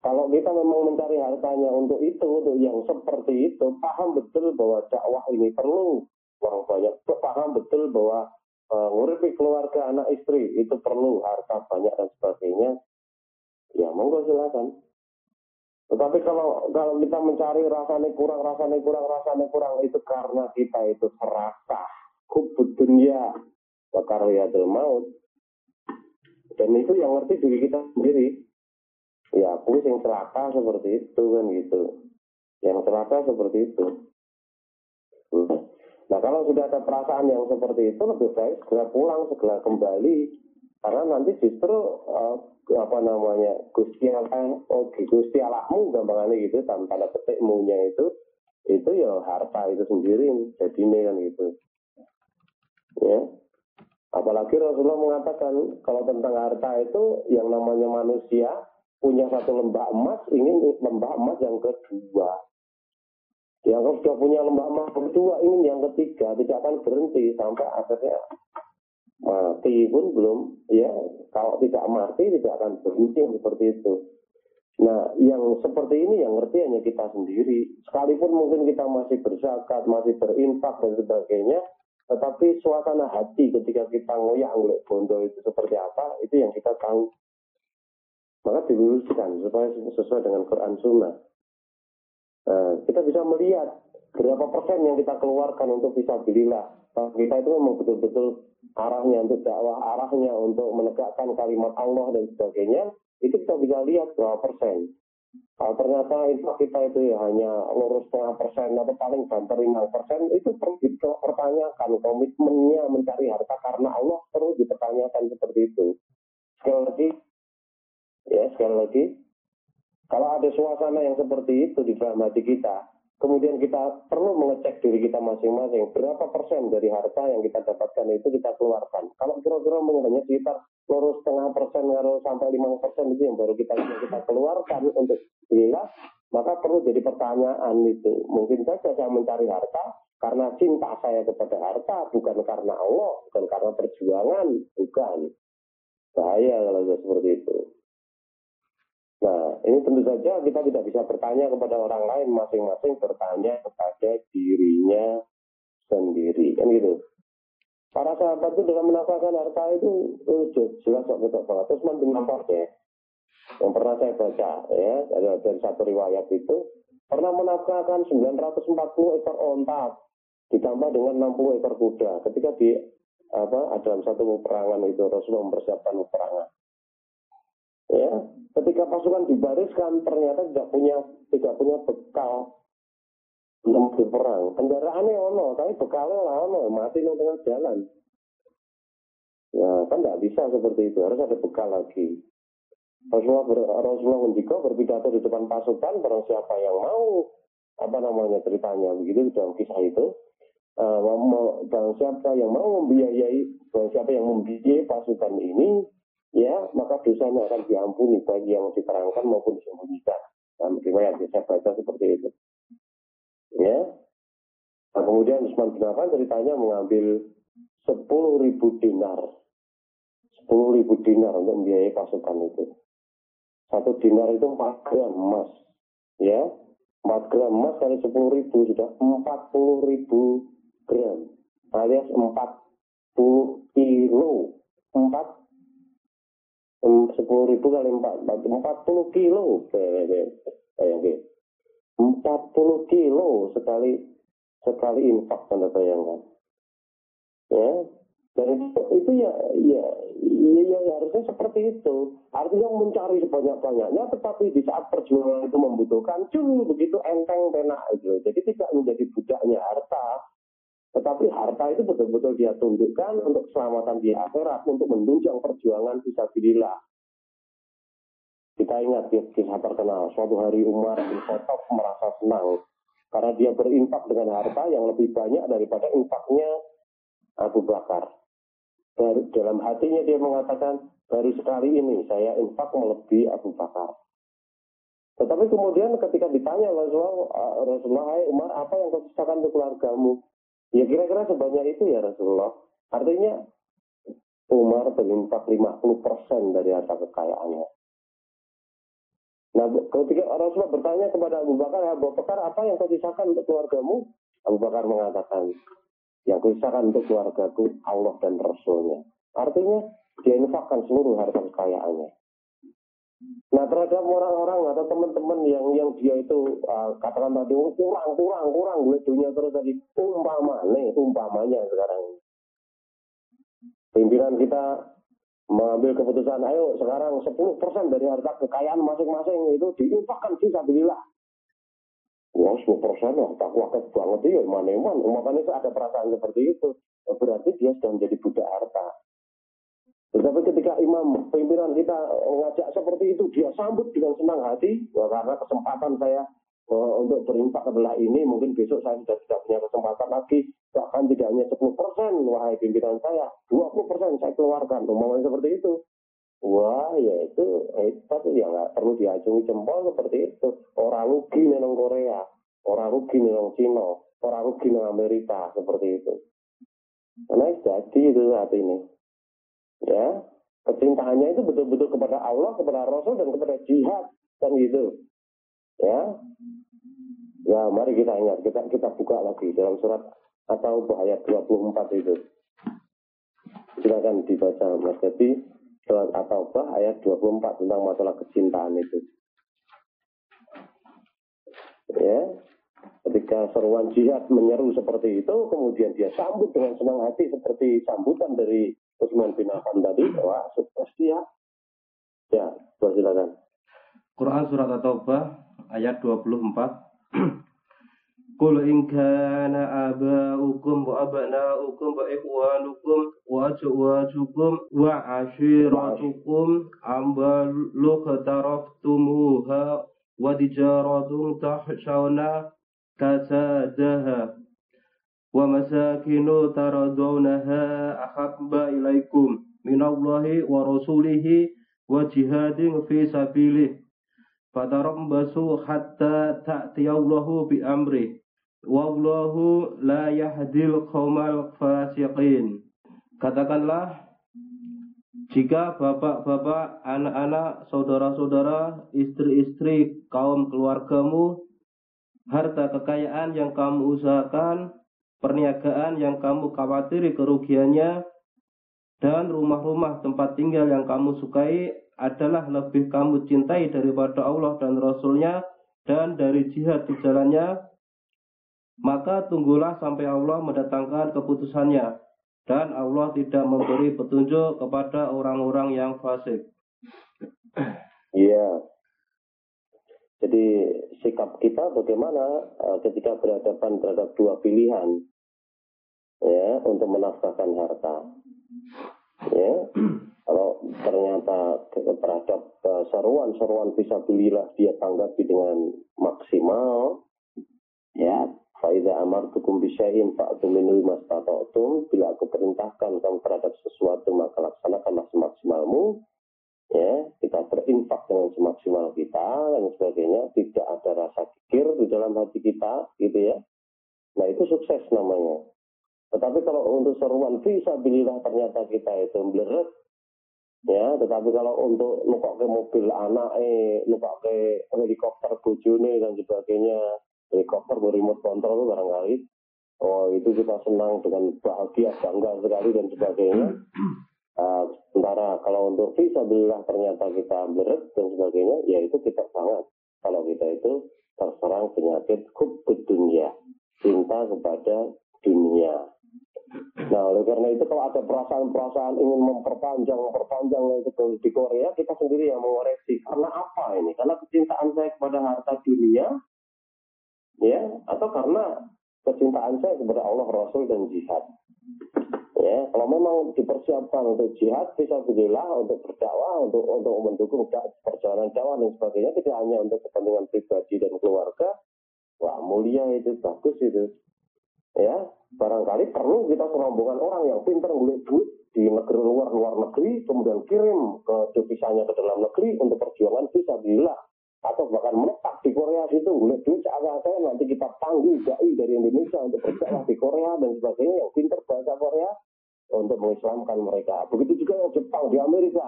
kalau kita memang mencari hartanya untuk itu untuk yang seperti itu paham betul bahwa dakwah ini perlu orang banyak. Paham betul bahwa uh, nguripi keluarga anak istri itu perlu harta banyak dan sebagainya. Ya monggo silakan tetapi kalau kalau kita mencari rasanya kurang, rasanya kurang, rasanya kurang itu karena kita itu serasa kubut dunia bakar ya maut. Dan itu yang ngerti diri kita sendiri. Ya, aku yang celaka seperti itu kan gitu. Yang celaka seperti itu. Nah, kalau sudah ada perasaan yang seperti itu, lebih baik segera pulang, segera kembali. Karena nanti justru uh, apa namanya Gusti Allah, oh Gusti Allahmu gampangannya gitu, tanpa tanda petik itu, itu ya harta itu sendiri jadi ini kan gitu. Ya, Apalagi Rasulullah mengatakan kalau tentang harta itu yang namanya manusia punya satu lembah emas, ingin lembah emas yang kedua. Yang sudah punya lembah emas kedua, ingin yang ketiga, tidak akan berhenti sampai akhirnya mati pun belum, ya kalau tidak mati tidak akan berhenti seperti itu. Nah, yang seperti ini yang ngerti hanya kita sendiri. Sekalipun mungkin kita masih berzakat, masih berinfak dan sebagainya, tetapi suasana hati ketika kita ngoyak oleh bondo itu seperti apa, itu yang kita tahu. Maka diluruskan supaya sesuai dengan Quran Sunnah. Nah, kita bisa melihat berapa persen yang kita keluarkan untuk bisa. Nah, kita itu memang betul-betul arahnya untuk dakwah, arahnya untuk menegakkan kalimat Allah dan sebagainya, itu kita bisa lihat berapa persen. Kalau ternyata infak kita itu ya hanya lurus setengah persen atau paling banter lima persen, itu perlu dipertanyakan komitmennya mencari harta karena Allah perlu dipertanyakan seperti itu. Sekali lagi, ya sekali lagi, kalau ada suasana yang seperti itu di dalam hati kita, kemudian kita perlu mengecek diri kita masing-masing berapa persen dari harta yang kita dapatkan itu kita keluarkan. Kalau kira-kira hanya sekitar lurus setengah persen atau sampai lima persen itu yang baru kita kita keluarkan untuk gila, maka perlu jadi pertanyaan itu. Mungkin saja saya mencari harta karena cinta saya kepada harta, bukan karena Allah, bukan karena perjuangan, bukan. Bahaya kalau seperti itu. Nah, ini tentu saja kita tidak bisa bertanya kepada orang lain, masing-masing bertanya kepada dirinya sendiri, kan gitu. Para sahabat itu dalam menafkahkan harta itu uh, jelas kok kita banget. Terus bin ya, yang pernah saya baca ya dari, dari satu riwayat itu pernah menafkahkan 940 ekor onta ditambah dengan 60 ekor kuda ketika di apa dalam satu peperangan itu Rasulullah mempersiapkan peperangan. Ya, ketika pasukan dibariskan ternyata tidak punya tidak punya bekal untuk perang. Kendaraannya ono, tapi bekalnya lah ono, mati di tengah jalan. Ya, kan tidak bisa seperti itu, harus ada bekal lagi. Rasulullah, ber, Rasulullah mendika berpidato di depan pasukan, barang siapa yang mau, apa namanya ceritanya, begitu dalam kisah itu, uh, barang siapa yang mau membiayai, barang siapa yang membiayai pasukan ini, ya maka dosanya akan diampuni bagi yang diterangkan maupun disembunyikan. Nah, riwayat saya baca seperti itu. Ya. Nah, kemudian Usman bin Affan ceritanya mengambil 10 ribu dinar. 10 ribu dinar untuk membiayai pasukan itu. Satu dinar itu 4 gram emas. Ya. 4 gram emas kali 10 ribu sudah 40 ribu gram. Alias 40 kilo. 4 sepuluh ribu kali empat empat puluh kilo bayangin 40 kilo sekali sekali infak tanda bayangkan. Ya, dan itu, itu ya, ya, ya, ya, harusnya seperti itu. Artinya mencari sebanyak-banyaknya, tetapi di saat perjuangan itu membutuhkan, cuy, begitu enteng penak itu. Jadi tidak menjadi budaknya harta, tetapi harta itu betul-betul dia tundukkan untuk keselamatan di akhirat, untuk menunjang perjuangan bisa bila kita ingat ya, kisah terkenal, suatu hari Umar bin Khattab merasa senang karena dia berinfak dengan harta yang lebih banyak daripada infaknya Abu Bakar. Dalam hatinya dia mengatakan, baru sekali ini saya infak melebihi Abu Bakar. Tetapi kemudian ketika ditanya Rasulullah, uh, Rasulullah, Umar, apa yang kau sisakan untuk keluargamu? Ya kira-kira sebanyak itu ya Rasulullah. Artinya Umar berinfak 50% dari harta kekayaannya. Nah, ketika Rasulullah bertanya kepada Abu Bakar, ya, Abu Bakar, apa yang kau sisakan untuk keluargamu? Abu Bakar mengatakan, yang kau sisakan untuk keluargaku Allah dan Rasulnya. Artinya, dia infakkan seluruh harta kekayaannya. Nah terhadap orang-orang atau teman-teman yang yang dia itu uh, katakan tadi oh, kurang kurang kurang gue dunia terus tadi umpama nih umpamanya sekarang pimpinan kita mengambil keputusan ayo sekarang 10% dari harta kekayaan masing-masing itu diinfakkan sabilillah. Wah, 10 persen lah, tak wakil banget ya, mana iman. Umpamanya itu ada perasaan seperti itu, berarti dia sudah menjadi budak harta. Tetapi ketika imam pimpinan kita mengajak seperti itu, dia sambut dengan senang hati, ya, karena kesempatan saya uh, untuk berinfak adalah ini, mungkin besok saya sudah tidak punya kesempatan lagi, bahkan tidak hanya 10 persen, wahai pimpinan saya, 20 persen saya keluarkan, umpamanya seperti itu. Wah, ya itu hebat ya nggak perlu diacungi jempol seperti itu. Orang rugi nih Korea, orang rugi nih Cina, orang rugi nih Amerika seperti itu. Karena jadi itu saat ini. Ya, kecintaannya itu betul-betul kepada Allah, kepada Rasul dan kepada jihad kan gitu. Ya, ya mari kita ingat, kita kita buka lagi dalam surat atau ayat 24 itu. Silakan dibaca Mas. Jadi surat At-Taubah ayat 24 tentang masalah kecintaan itu. Ya, ketika seruan jihad menyeru seperti itu, kemudian dia sambut dengan senang hati seperti sambutan dari Usman bin Affan tadi, wah sukses dia. Ya, silakan. Quran surat At-Taubah ayat 24 <clears throat> Qul in kana aba'ukum wa abna'ukum wa ikhwanukum wa azwajukum wa ashiratukum ambalu qataraftumuha wa tijaratun tahshawna kasadaha taradawnaha ahabba ilaikum minallahi wa rasulihi wa jihadin fi sabilih fatarabbasu hatta ta'tiyallahu bi amrih Wallahu la yahdil qaumal fasiqin. Katakanlah jika bapak-bapak, anak-anak, saudara-saudara, istri-istri, kaum keluargamu, harta kekayaan yang kamu usahakan, perniagaan yang kamu khawatiri kerugiannya, dan rumah-rumah tempat tinggal yang kamu sukai adalah lebih kamu cintai daripada Allah dan Rasulnya dan dari jihad di jalannya maka tunggulah sampai Allah mendatangkan keputusannya dan Allah tidak memberi petunjuk kepada orang-orang yang fasik. Iya. Jadi sikap kita bagaimana uh, ketika berhadapan terhadap dua pilihan ya untuk menafkahkan harta. Ya. Kalau ternyata terhadap uh, seruan-seruan bisa belilah dia tanggapi dengan maksimal ya Faiza amartukum bisyai'in fa'atu minhu mastata'tum. Bila aku perintahkan kamu terhadap sesuatu maka laksanakanlah semaksimalmu. Ya, kita berinfak dengan semaksimal kita dan sebagainya. Tidak ada rasa kikir di dalam hati kita, gitu ya. Nah itu sukses namanya. Tetapi kalau untuk seruan visabilillah ternyata kita itu bleret, ya tetapi kalau untuk lupa ke mobil anak eh lupa ke helikopter bojone dan sebagainya helikopter remote control barangkali oh itu kita senang dengan bahagia bangga sekali dan sebagainya uh, sementara kalau untuk visa ternyata kita beret dan sebagainya ya itu kita sangat kalau kita itu terserang penyakit hub dunia cinta kepada dunia Nah, oleh karena itu kalau ada perasaan-perasaan ingin memperpanjang, memperpanjang itu di Korea, kita sendiri yang mengoreksi. Karena apa ini? Karena kecintaan saya kepada harta dunia, ya atau karena kecintaan saya kepada Allah Rasul dan jihad ya kalau memang dipersiapkan untuk jihad bisa bila untuk berdakwah untuk untuk mendukung perjalanan dakwah dan sebagainya tidak hanya untuk kepentingan pribadi dan keluarga. Wah mulia itu bagus itu. Ya barangkali perlu kita serombongan orang yang pintar ngulik duit di negeri luar luar negeri kemudian kirim ke devisanya ke dalam negeri untuk perjuangan bisa bila atau bahkan menetap di Korea situ boleh duit saya nanti kita panggil dai dari Indonesia untuk berdakwah di Korea dan sebagainya yang pinter bahasa Korea untuk mengislamkan mereka. Begitu juga yang Jepang di Amerika,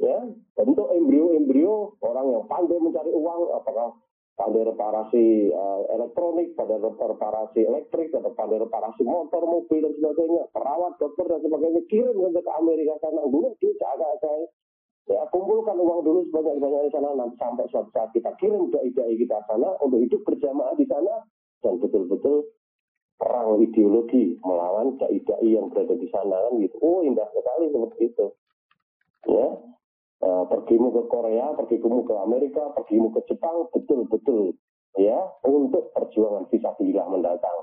ya bentuk embrio-embrio orang yang pandai mencari uang, apakah pandai reparasi uh, elektronik, pandai reparasi elektrik, atau pandai reparasi motor, mobil dan sebagainya, perawat, dokter dan sebagainya kirim ke Amerika karena dulu duit saya Ya, kumpulkan uang dulu sebanyak-banyaknya di sana, nanti sampai suatu saat kita kirim dai-dai kita sana untuk hidup berjamaah di sana, dan betul-betul perang ideologi melawan dai-dai yang berada di sana kan gitu. Oh indah sekali seperti itu. ya uh, pergimu ke Korea, pergimu ke Amerika, pergimu ke Jepang, betul-betul ya untuk perjuangan visabilillah mendatang.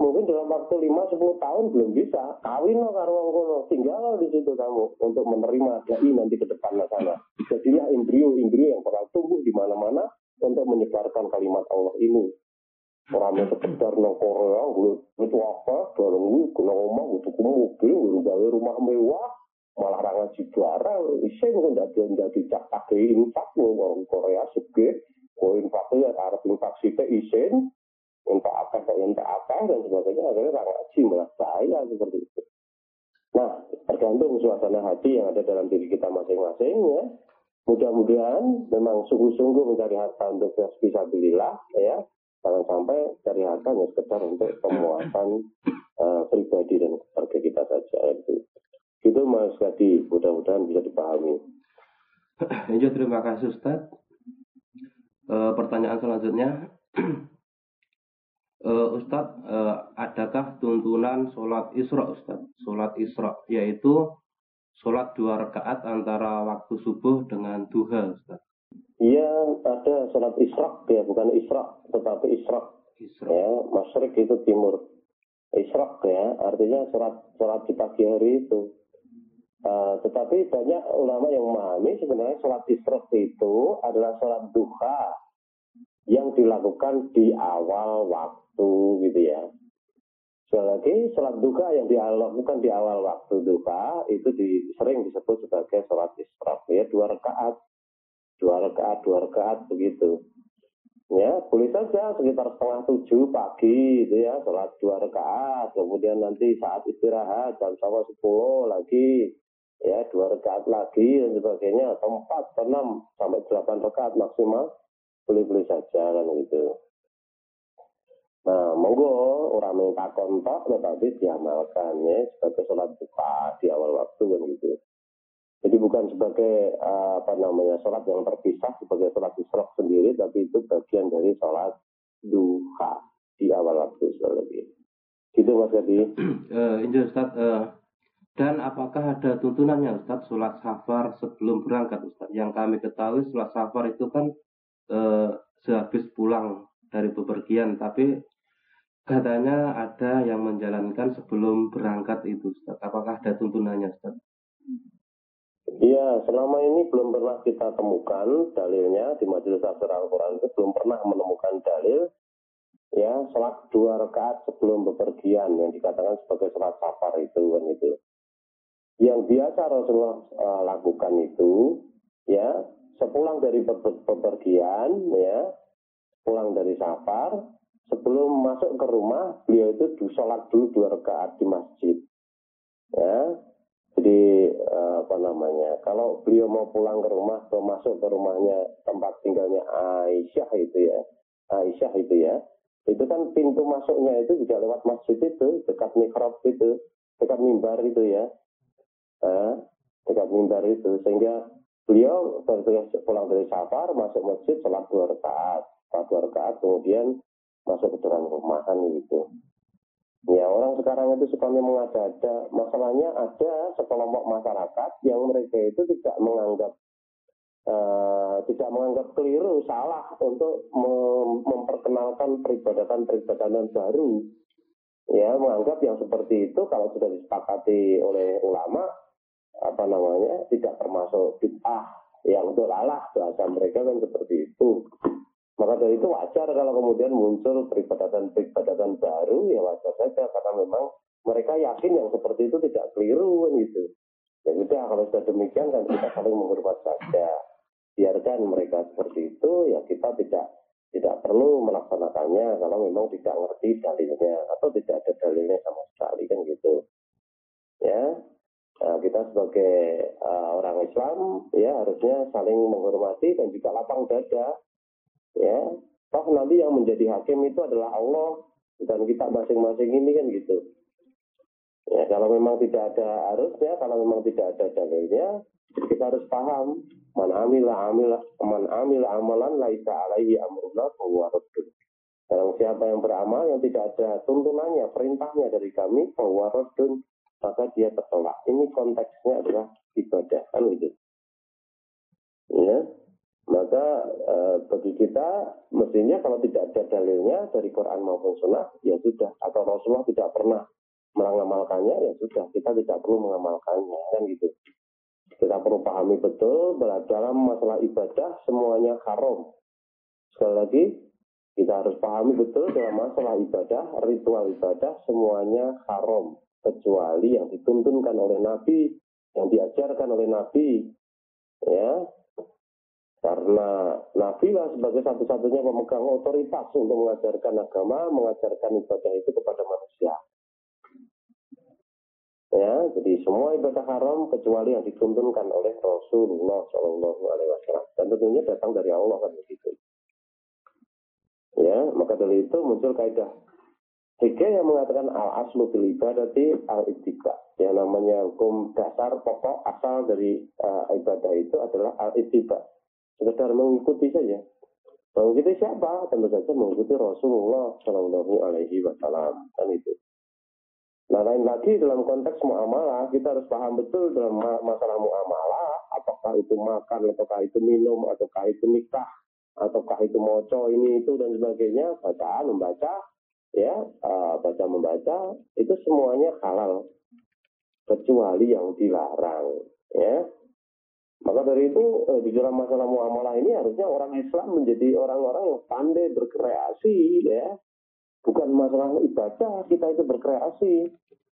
Mungkin dalam waktu 5-10 tahun belum bisa. Kawin lo karo kono, tinggal di situ kamu untuk menerima dai nanti ke depan sana. Jadilah embrio-embrio yang bakal tumbuh di mana-mana untuk menyebarkan kalimat Allah ini. Orang yang sekedar nang Korea, gue itu apa? Bareng gue kena omah, gue tuh mobil, gue rumah mewah, malah rangan si barang. Isen gue nggak dia nggak dicak pakai infak, orang Korea sege, gue infaknya ya harus infak sih isen, minta apa minta apa dan sebagainya akhirnya orang ngaji malah bahaya seperti itu. Nah, tergantung suasana hati yang ada dalam diri kita masing-masing ya. Mudah-mudahan memang sungguh-sungguh mencari harta untuk bisa belilah ya. Jangan sampai cari harta hanya sekedar untuk pemuasan uh, pribadi dan keluarga kita saja itu. Itu Mas Gadi, mudah-mudahan bisa dipahami. <clears throat> Ya, terima kasih Ustaz. E, pertanyaan selanjutnya, uh, Ustadz, uh, adakah tuntunan sholat Isra Ustadz? Sholat Isra, yaitu sholat dua rakaat antara waktu subuh dengan duha Ustadz. Iya, ada sholat Isra, ya bukan Isra, tetapi Isra. Isra. Ya, Masyrik itu timur. Isra ya, artinya sholat sholat di pagi hari itu. Uh, tetapi banyak ulama yang memahami sebenarnya sholat Isra itu adalah sholat duha yang dilakukan di awal waktu gitu ya. Sekali lagi, sholat duka yang dilakukan di awal waktu duka itu di, sering disebut sebagai sholat israf ya dua rakaat, dua rakaat, dua rakaat begitu. Ya, boleh saja sekitar setengah tujuh pagi itu ya, sholat dua rakaat, kemudian nanti saat istirahat jam sama sepuluh lagi, ya dua rakaat lagi dan sebagainya, atau empat, enam sampai delapan rakaat maksimal, boleh-boleh saja kan gitu. Nah, monggo orang minta kontak tetapi diamalkan ya sebagai sholat duha di awal waktu kan gitu. Jadi bukan sebagai uh, apa namanya sholat yang terpisah sebagai sholat isrok sendiri, tapi itu bagian dari sholat duha di awal waktu sekali Gitu Mas Gadi. Uh, Ustaz, uh, dan apakah ada tuntunannya Ustaz sholat safar sebelum berangkat Ustaz? Yang kami ketahui sholat safar itu kan uh, sehabis pulang dari bepergian, tapi katanya ada yang menjalankan sebelum berangkat itu, Ustaz. Apakah ada tuntunannya, Ustaz? Iya, selama ini belum pernah kita temukan dalilnya di majelis tafsir Al-Quran itu belum pernah menemukan dalil ya sholat dua rakaat sebelum bepergian yang dikatakan sebagai sholat safar itu kan itu. Yang biasa Rasulullah uh, lakukan itu ya sepulang dari bepergian ya pulang dari safar sebelum masuk ke rumah beliau itu sholat dulu dua rakaat di masjid ya jadi eh, apa namanya kalau beliau mau pulang ke rumah atau masuk ke rumahnya tempat tinggalnya Aisyah itu ya Aisyah itu ya itu kan pintu masuknya itu juga lewat masjid itu dekat mikrop itu dekat mimbar itu ya eh, dekat mimbar itu sehingga beliau pulang dari safar masuk masjid sholat dua rakaat dua rakaat kemudian masuk ke dalam rumah kan gitu. Ya orang sekarang itu sukanya mengada-ada. Masalahnya ada sekelompok masyarakat yang mereka itu tidak menganggap uh, tidak menganggap keliru salah untuk mem memperkenalkan peribadatan-peribadatan baru. Ya menganggap yang seperti itu kalau sudah disepakati oleh ulama apa namanya tidak termasuk bid'ah yang dolalah bahasa mereka kan seperti itu. Maka dari itu wajar kalau kemudian muncul peribadatan-peribadatan baru, ya wajar saja karena memang mereka yakin yang seperti itu tidak keliru gitu. Ya sudah kalau sudah demikian kan kita saling menghormat saja. Biarkan mereka seperti itu, ya kita tidak tidak perlu melaksanakannya kalau memang tidak ngerti dalilnya atau tidak ada dalilnya sama sekali kan gitu. Ya, nah, kita sebagai uh, orang Islam ya harusnya saling menghormati dan juga lapang dada ya. Toh nanti yang menjadi hakim itu adalah Allah dan kita masing-masing ini kan gitu. Ya kalau memang tidak ada harusnya kalau memang tidak ada dalilnya kita harus paham. Man amila amila man amila amalan laisa alaihi amruna bahwa Barang siapa yang beramal yang tidak ada tuntunannya, perintahnya dari kami, bahwa maka dia tertolak. Ini konteksnya adalah ibadah kan gitu. Ya, maka e, bagi kita mestinya kalau tidak ada dalilnya dari Quran maupun Sunnah ya sudah atau Rasulullah tidak pernah mengamalkannya ya sudah kita tidak perlu mengamalkannya kan gitu. Kita perlu pahami betul bahwa dalam masalah ibadah semuanya haram. Sekali lagi kita harus pahami betul dalam masalah ibadah, ritual ibadah semuanya haram kecuali yang dituntunkan oleh Nabi, yang diajarkan oleh Nabi. Ya, karena Nabi lah sebagai satu-satunya pemegang otoritas untuk mengajarkan agama, mengajarkan ibadah itu kepada manusia. Ya, jadi semua ibadah haram kecuali yang dituntunkan oleh Rasulullah Shallallahu Alaihi Wasallam dan tentunya datang dari Allah kan begitu. Ya, maka dari itu muncul kaidah Hikah yang mengatakan al aslu fil ibadati al ittiba. Yang namanya hukum dasar pokok asal dari uh, ibadah itu adalah al ittiba sekedar mengikuti saja. Mengikuti siapa? Tentu saja mengikuti Rasulullah Shallallahu Alaihi Wasallam kan itu. Nah lain lagi dalam konteks muamalah kita harus paham betul dalam masalah muamalah apakah itu makan ataukah itu minum ataukah itu nikah ataukah itu moco ini itu dan sebagainya baca membaca ya uh, baca membaca itu semuanya halal kecuali yang dilarang ya maka dari itu eh, di dalam masalah muamalah ini harusnya orang Islam menjadi orang-orang yang pandai berkreasi ya. Bukan masalah ibadah kita itu berkreasi.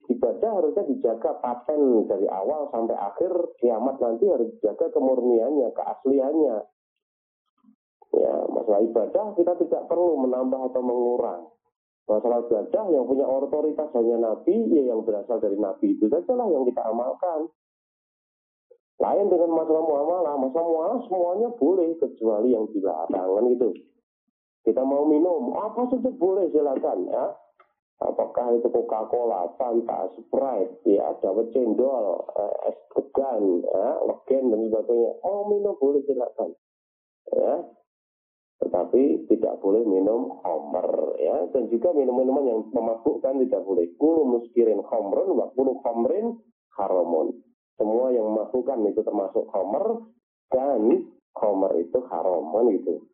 Ibadah harusnya dijaga paten dari awal sampai akhir kiamat nanti harus dijaga kemurniannya, keasliannya. Ya, masalah ibadah kita tidak perlu menambah atau mengurang. Masalah ibadah yang punya otoritas hanya Nabi, ya yang berasal dari Nabi itu sajalah yang kita amalkan. Lain dengan masalah muamalah, masalah muamalah semuanya boleh kecuali yang dilarang kan gitu. Kita mau minum, apa saja boleh silakan ya. Apakah itu Coca-Cola, Fanta, Sprite, ya, dapat cendol, eh, es degan, ya, legen dan sebagainya. Oh minum boleh silakan. Ya, tetapi tidak boleh minum homer ya dan juga minum-minuman yang memabukkan tidak boleh kulu muskirin homerun wa kulu homerin haramun semua yang melakukan itu termasuk homer dan homer itu haram kan gitu.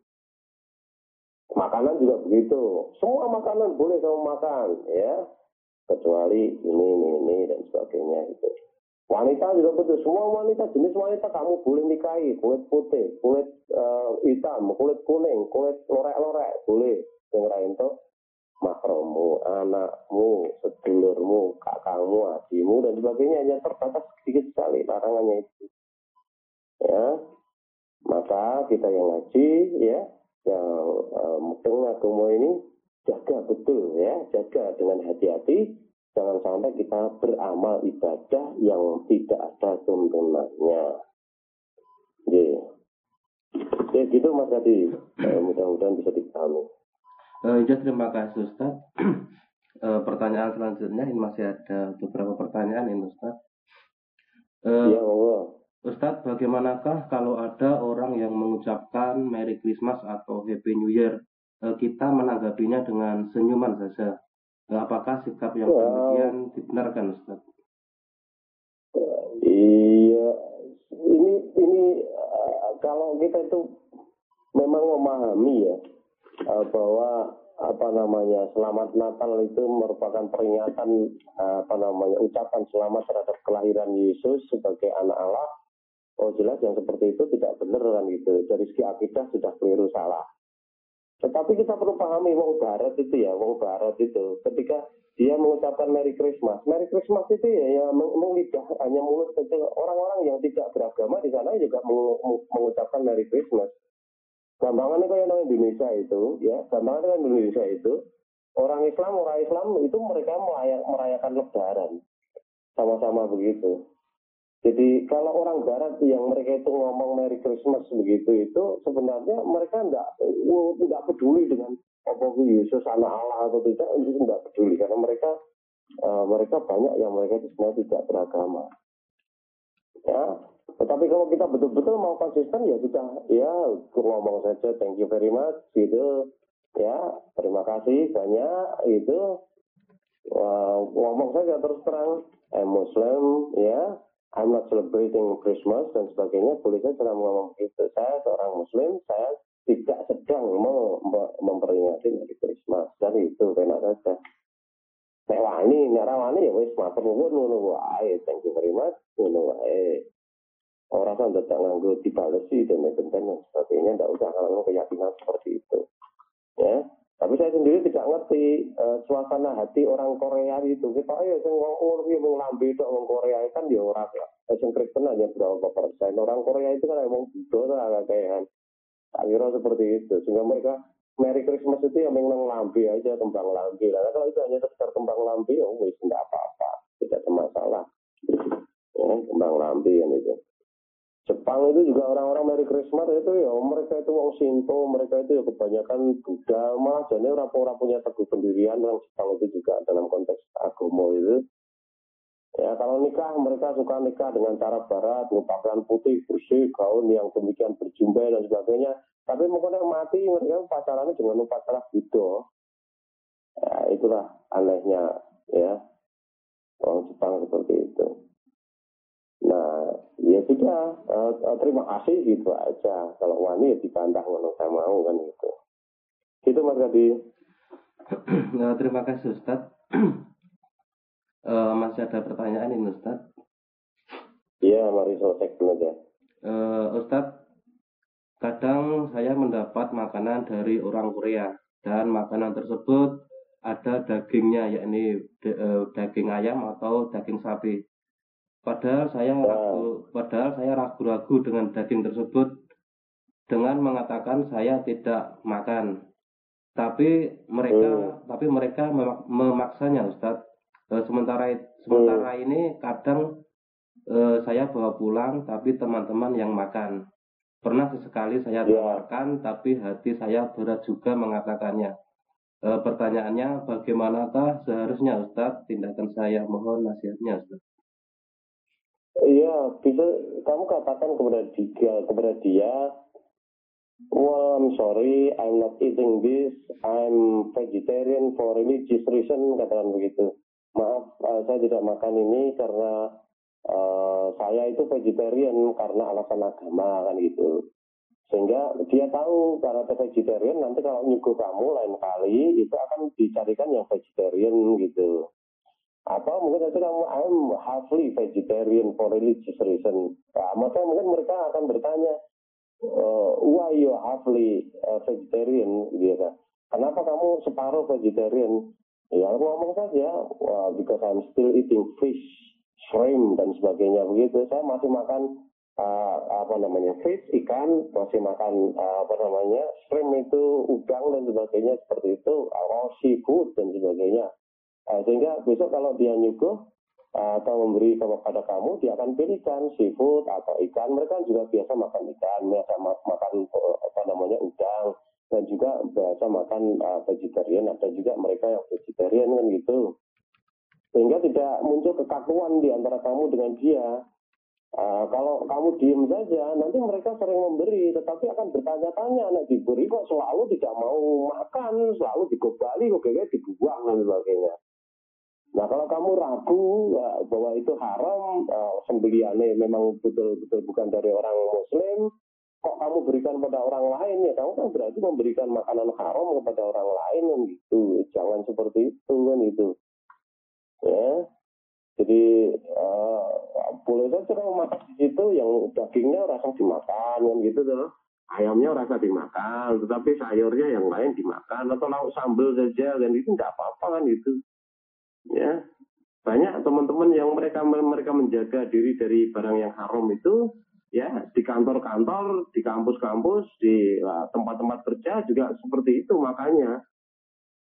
Makanan juga begitu. Semua makanan boleh kamu makan ya. Kecuali ini, ini, ini dan sebagainya itu. Wanita juga betul. Semua wanita jenis wanita kamu boleh nikahi. Kulit putih, kulit uh, hitam, kulit kuning, kulit lorek-lorek boleh. Yang lain tuh mahromu, anakmu, sedulurmu, kakakmu, adikmu, dan sebagainya hanya terbatas sedikit sekali larangannya itu. Ya, maka kita yang ngaji, ya, yang uh, megang agama ini jaga betul ya, jaga dengan hati-hati, jangan sampai kita beramal ibadah yang tidak ada tuntunannya. Ya. Ya gitu Mas Adi, uh, mudah-mudahan bisa dipahami. Uh, terima kasih Ustaz. uh, <clears throat> pertanyaan selanjutnya ini masih ada beberapa pertanyaan ini Ustaz. Uh, ya Allah. Ustaz, bagaimanakah kalau ada orang yang mengucapkan Merry Christmas atau Happy New Year, uh, kita menanggapinya dengan senyuman saja? Uh, apakah sikap yang demikian dibenarkan Ustaz? Iya, ini ini kalau kita itu memang memahami ya uh, bahwa apa namanya selamat Natal itu merupakan peringatan uh, apa namanya ucapan selamat terhadap kelahiran Yesus sebagai anak Allah. Oh jelas yang seperti itu tidak benar kan gitu. Dari segi akidah sudah keliru salah. Tetapi kita perlu pahami wong barat itu ya, wong barat itu ketika dia mengucapkan Merry Christmas. Merry Christmas itu ya, ya mengidah hanya mulut saja. Orang-orang yang tidak beragama di sana juga mengucapkan Merry Christmas. Gampangannya kayak orang Indonesia itu, ya, gampangannya kan Indonesia itu, orang Islam, orang Islam itu mereka merayakan lebaran. Sama-sama begitu. Jadi kalau orang Barat yang mereka itu ngomong Merry Christmas begitu itu sebenarnya mereka enggak enggak peduli dengan apa Yesus anak Allah atau tidak itu enggak peduli karena mereka uh, mereka banyak yang mereka itu sebenarnya tidak beragama. Ya, tetapi kalau kita betul-betul mau konsisten ya sudah ya ngomong saja thank you very much gitu ya terima kasih banyak itu uh, ngomong saja terus terang I'm Muslim, ya, I'm not celebrating Christmas dan sebagainya, boleh saya cara ngomong begitu. Saya seorang Muslim, saya tidak sedang mau memperingati hari Christmas. Jadi itu benar saja. Nek wani, nek wani ya wis matur nuwun ngono wae. Thank you very much. Ngono wae. Orang kan tidak nganggo dibalesi dan lain dan sebagainya, tidak usah kalau keyakinan seperti itu. Ya, tapi saya sendiri tidak ngerti uh, suasana hati orang Korea itu. Kita ayo ngomong piye mung lambe tok wong Korea kan ya ora ya. Sing Kristen aja berapa persen. Orang Korea itu kan emang Buddha lah kayak kan. kira seperti itu. Sehingga mereka Merry Christmas itu ya memang lambe aja kembang lambe. Nah, kalau itu hanya sekedar kembang lambe ya wis tidak apa-apa, tidak ada masalah. Ya, kembang lambe kan itu. Jepang itu juga orang-orang Merry Christmas itu ya mereka itu wong Shinto, mereka itu ya kebanyakan Buddha, malah jadi orang-orang punya teguh pendirian orang Jepang itu juga dalam konteks agama itu. Ya kalau nikah mereka suka nikah dengan cara barat, pakaian putih, bersih, gaun yang demikian berjumlah dan sebagainya. Tapi mungkin mati mereka pacarannya dengan upacara Buddha. Ya itulah anehnya ya orang Jepang seperti itu. Nah, ya sudah, uh, terima kasih gitu aja. Kalau wani ya dibantah kalau saya mau kan gitu. Gitu Mas Gadi. nah, <clears throat> terima kasih Ustaz. uh, <clears throat> masih ada pertanyaan ini Ustaz? Iya, mari selesaikan aja. Uh, Ustaz, kadang saya mendapat makanan dari orang Korea dan makanan tersebut ada dagingnya yakni daging ayam atau daging sapi. Padahal saya ragu, padahal saya ragu-ragu dengan daging tersebut dengan mengatakan saya tidak makan. Tapi mereka, hmm. tapi mereka memaksanya, Ustadz. E, sementara sementara hmm. ini kadang e, saya bawa pulang, tapi teman-teman yang makan. Pernah sesekali saya ya. tawarkan, tapi hati saya berat juga mengatakannya. E, pertanyaannya, bagaimanakah seharusnya Ustadz tindakan saya? Mohon nasihatnya Ustadz. Iya, bisa kamu katakan kepada dia, kepada dia, well, I'm sorry, I'm not eating this, I'm vegetarian for religious reason, katakan begitu. Maaf, uh, saya tidak makan ini karena uh, saya itu vegetarian karena alasan agama, kan gitu. Sehingga dia tahu karena vegetarian, nanti kalau nyuguh kamu lain kali, itu akan dicarikan yang vegetarian gitu. Atau mungkin nanti kamu I'm halfly vegetarian for religious reason. Nah, maka mungkin mereka akan bertanya, uh, why you halfly uh, vegetarian gitu kan? Kenapa kamu separuh vegetarian? Ya ngomong saja, well, because I'm still eating fish, shrimp dan sebagainya begitu. Saya masih makan uh, apa namanya fish ikan, masih makan uh, apa namanya shrimp itu udang dan sebagainya seperti itu, uh, seafood dan sebagainya. Nah, sehingga besok kalau dia nyuguh uh, atau memberi kepada kamu, dia akan pilihkan seafood atau ikan. Mereka juga biasa makan ikan, biasa makan apa namanya udang, dan juga biasa makan uh, vegetarian. Ada juga mereka yang vegetarian kan gitu. Sehingga tidak muncul kekakuan di antara kamu dengan dia. Uh, kalau kamu diem saja, nanti mereka sering memberi, tetapi akan bertanya-tanya, nah diberi kok selalu tidak mau makan, selalu digobali, kok kayaknya dibuang dan sebagainya. Nah kalau kamu ragu ya, bahwa itu haram, uh, sembeliannya memang betul-betul bukan dari orang Muslim, kok kamu berikan pada orang lain ya kamu kan berarti memberikan makanan haram kepada orang lain kan gitu. Jangan seperti itu kan gitu. Ya. Jadi uh, boleh saja kamu makan di situ yang dagingnya rasa dimakan kan gitu tuh. Ayamnya rasa dimakan, tetapi sayurnya yang lain dimakan atau lauk sambal saja kan itu nggak apa-apa kan itu ya. Banyak teman-teman yang mereka mereka menjaga diri dari barang yang haram itu ya di kantor-kantor, di kampus-kampus, di tempat-tempat kerja juga seperti itu. Makanya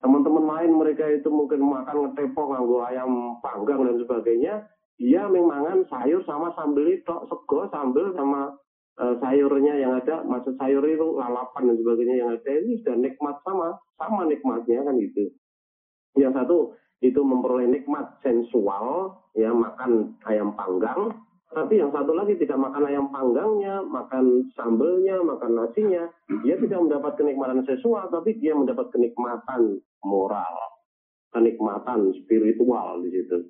teman-teman lain mereka itu mungkin makan ngetepok nganggo ayam panggang dan sebagainya dia memang sayur sama sambal itu sego sambal sama uh, sayurnya yang ada maksud sayur itu lalapan dan sebagainya yang ada ini sudah nikmat sama sama nikmatnya kan gitu. Yang satu itu memperoleh nikmat sensual, ya makan ayam panggang, tapi yang satu lagi tidak makan ayam panggangnya, makan sambelnya, makan nasinya, dia tidak mendapat kenikmatan seksual, tapi dia mendapat kenikmatan moral, kenikmatan spiritual di situ.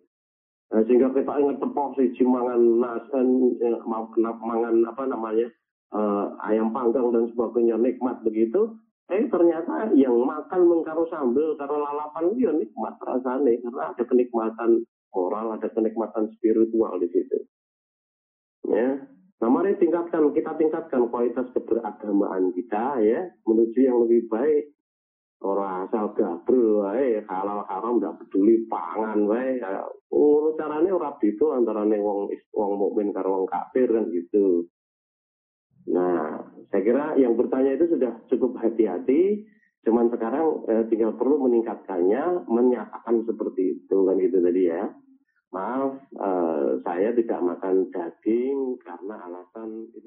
Nah, sehingga kita ingat tepok si mangan nasan, eh, mangan apa namanya eh, ayam panggang dan sebagainya nikmat begitu. Eh ternyata yang makan mengkaro sambal karo lalapan itu ya nikmat rasanya karena ada kenikmatan moral, ada kenikmatan spiritual di situ. Ya, nah mari tingkatkan, kita tingkatkan kualitas keberagamaan kita ya menuju yang lebih baik Ora asal gabrol wae, halal haram ndak peduli pangan wae. Ngono carane ora beda antarane wong wong mukmin karo wong kafir kan gitu. Nah, saya kira yang bertanya itu sudah cukup hati-hati. Cuman sekarang eh, tinggal perlu meningkatkannya, menyatakan seperti itu kan itu tadi ya. Maaf, eh, saya tidak makan daging karena alasan itu.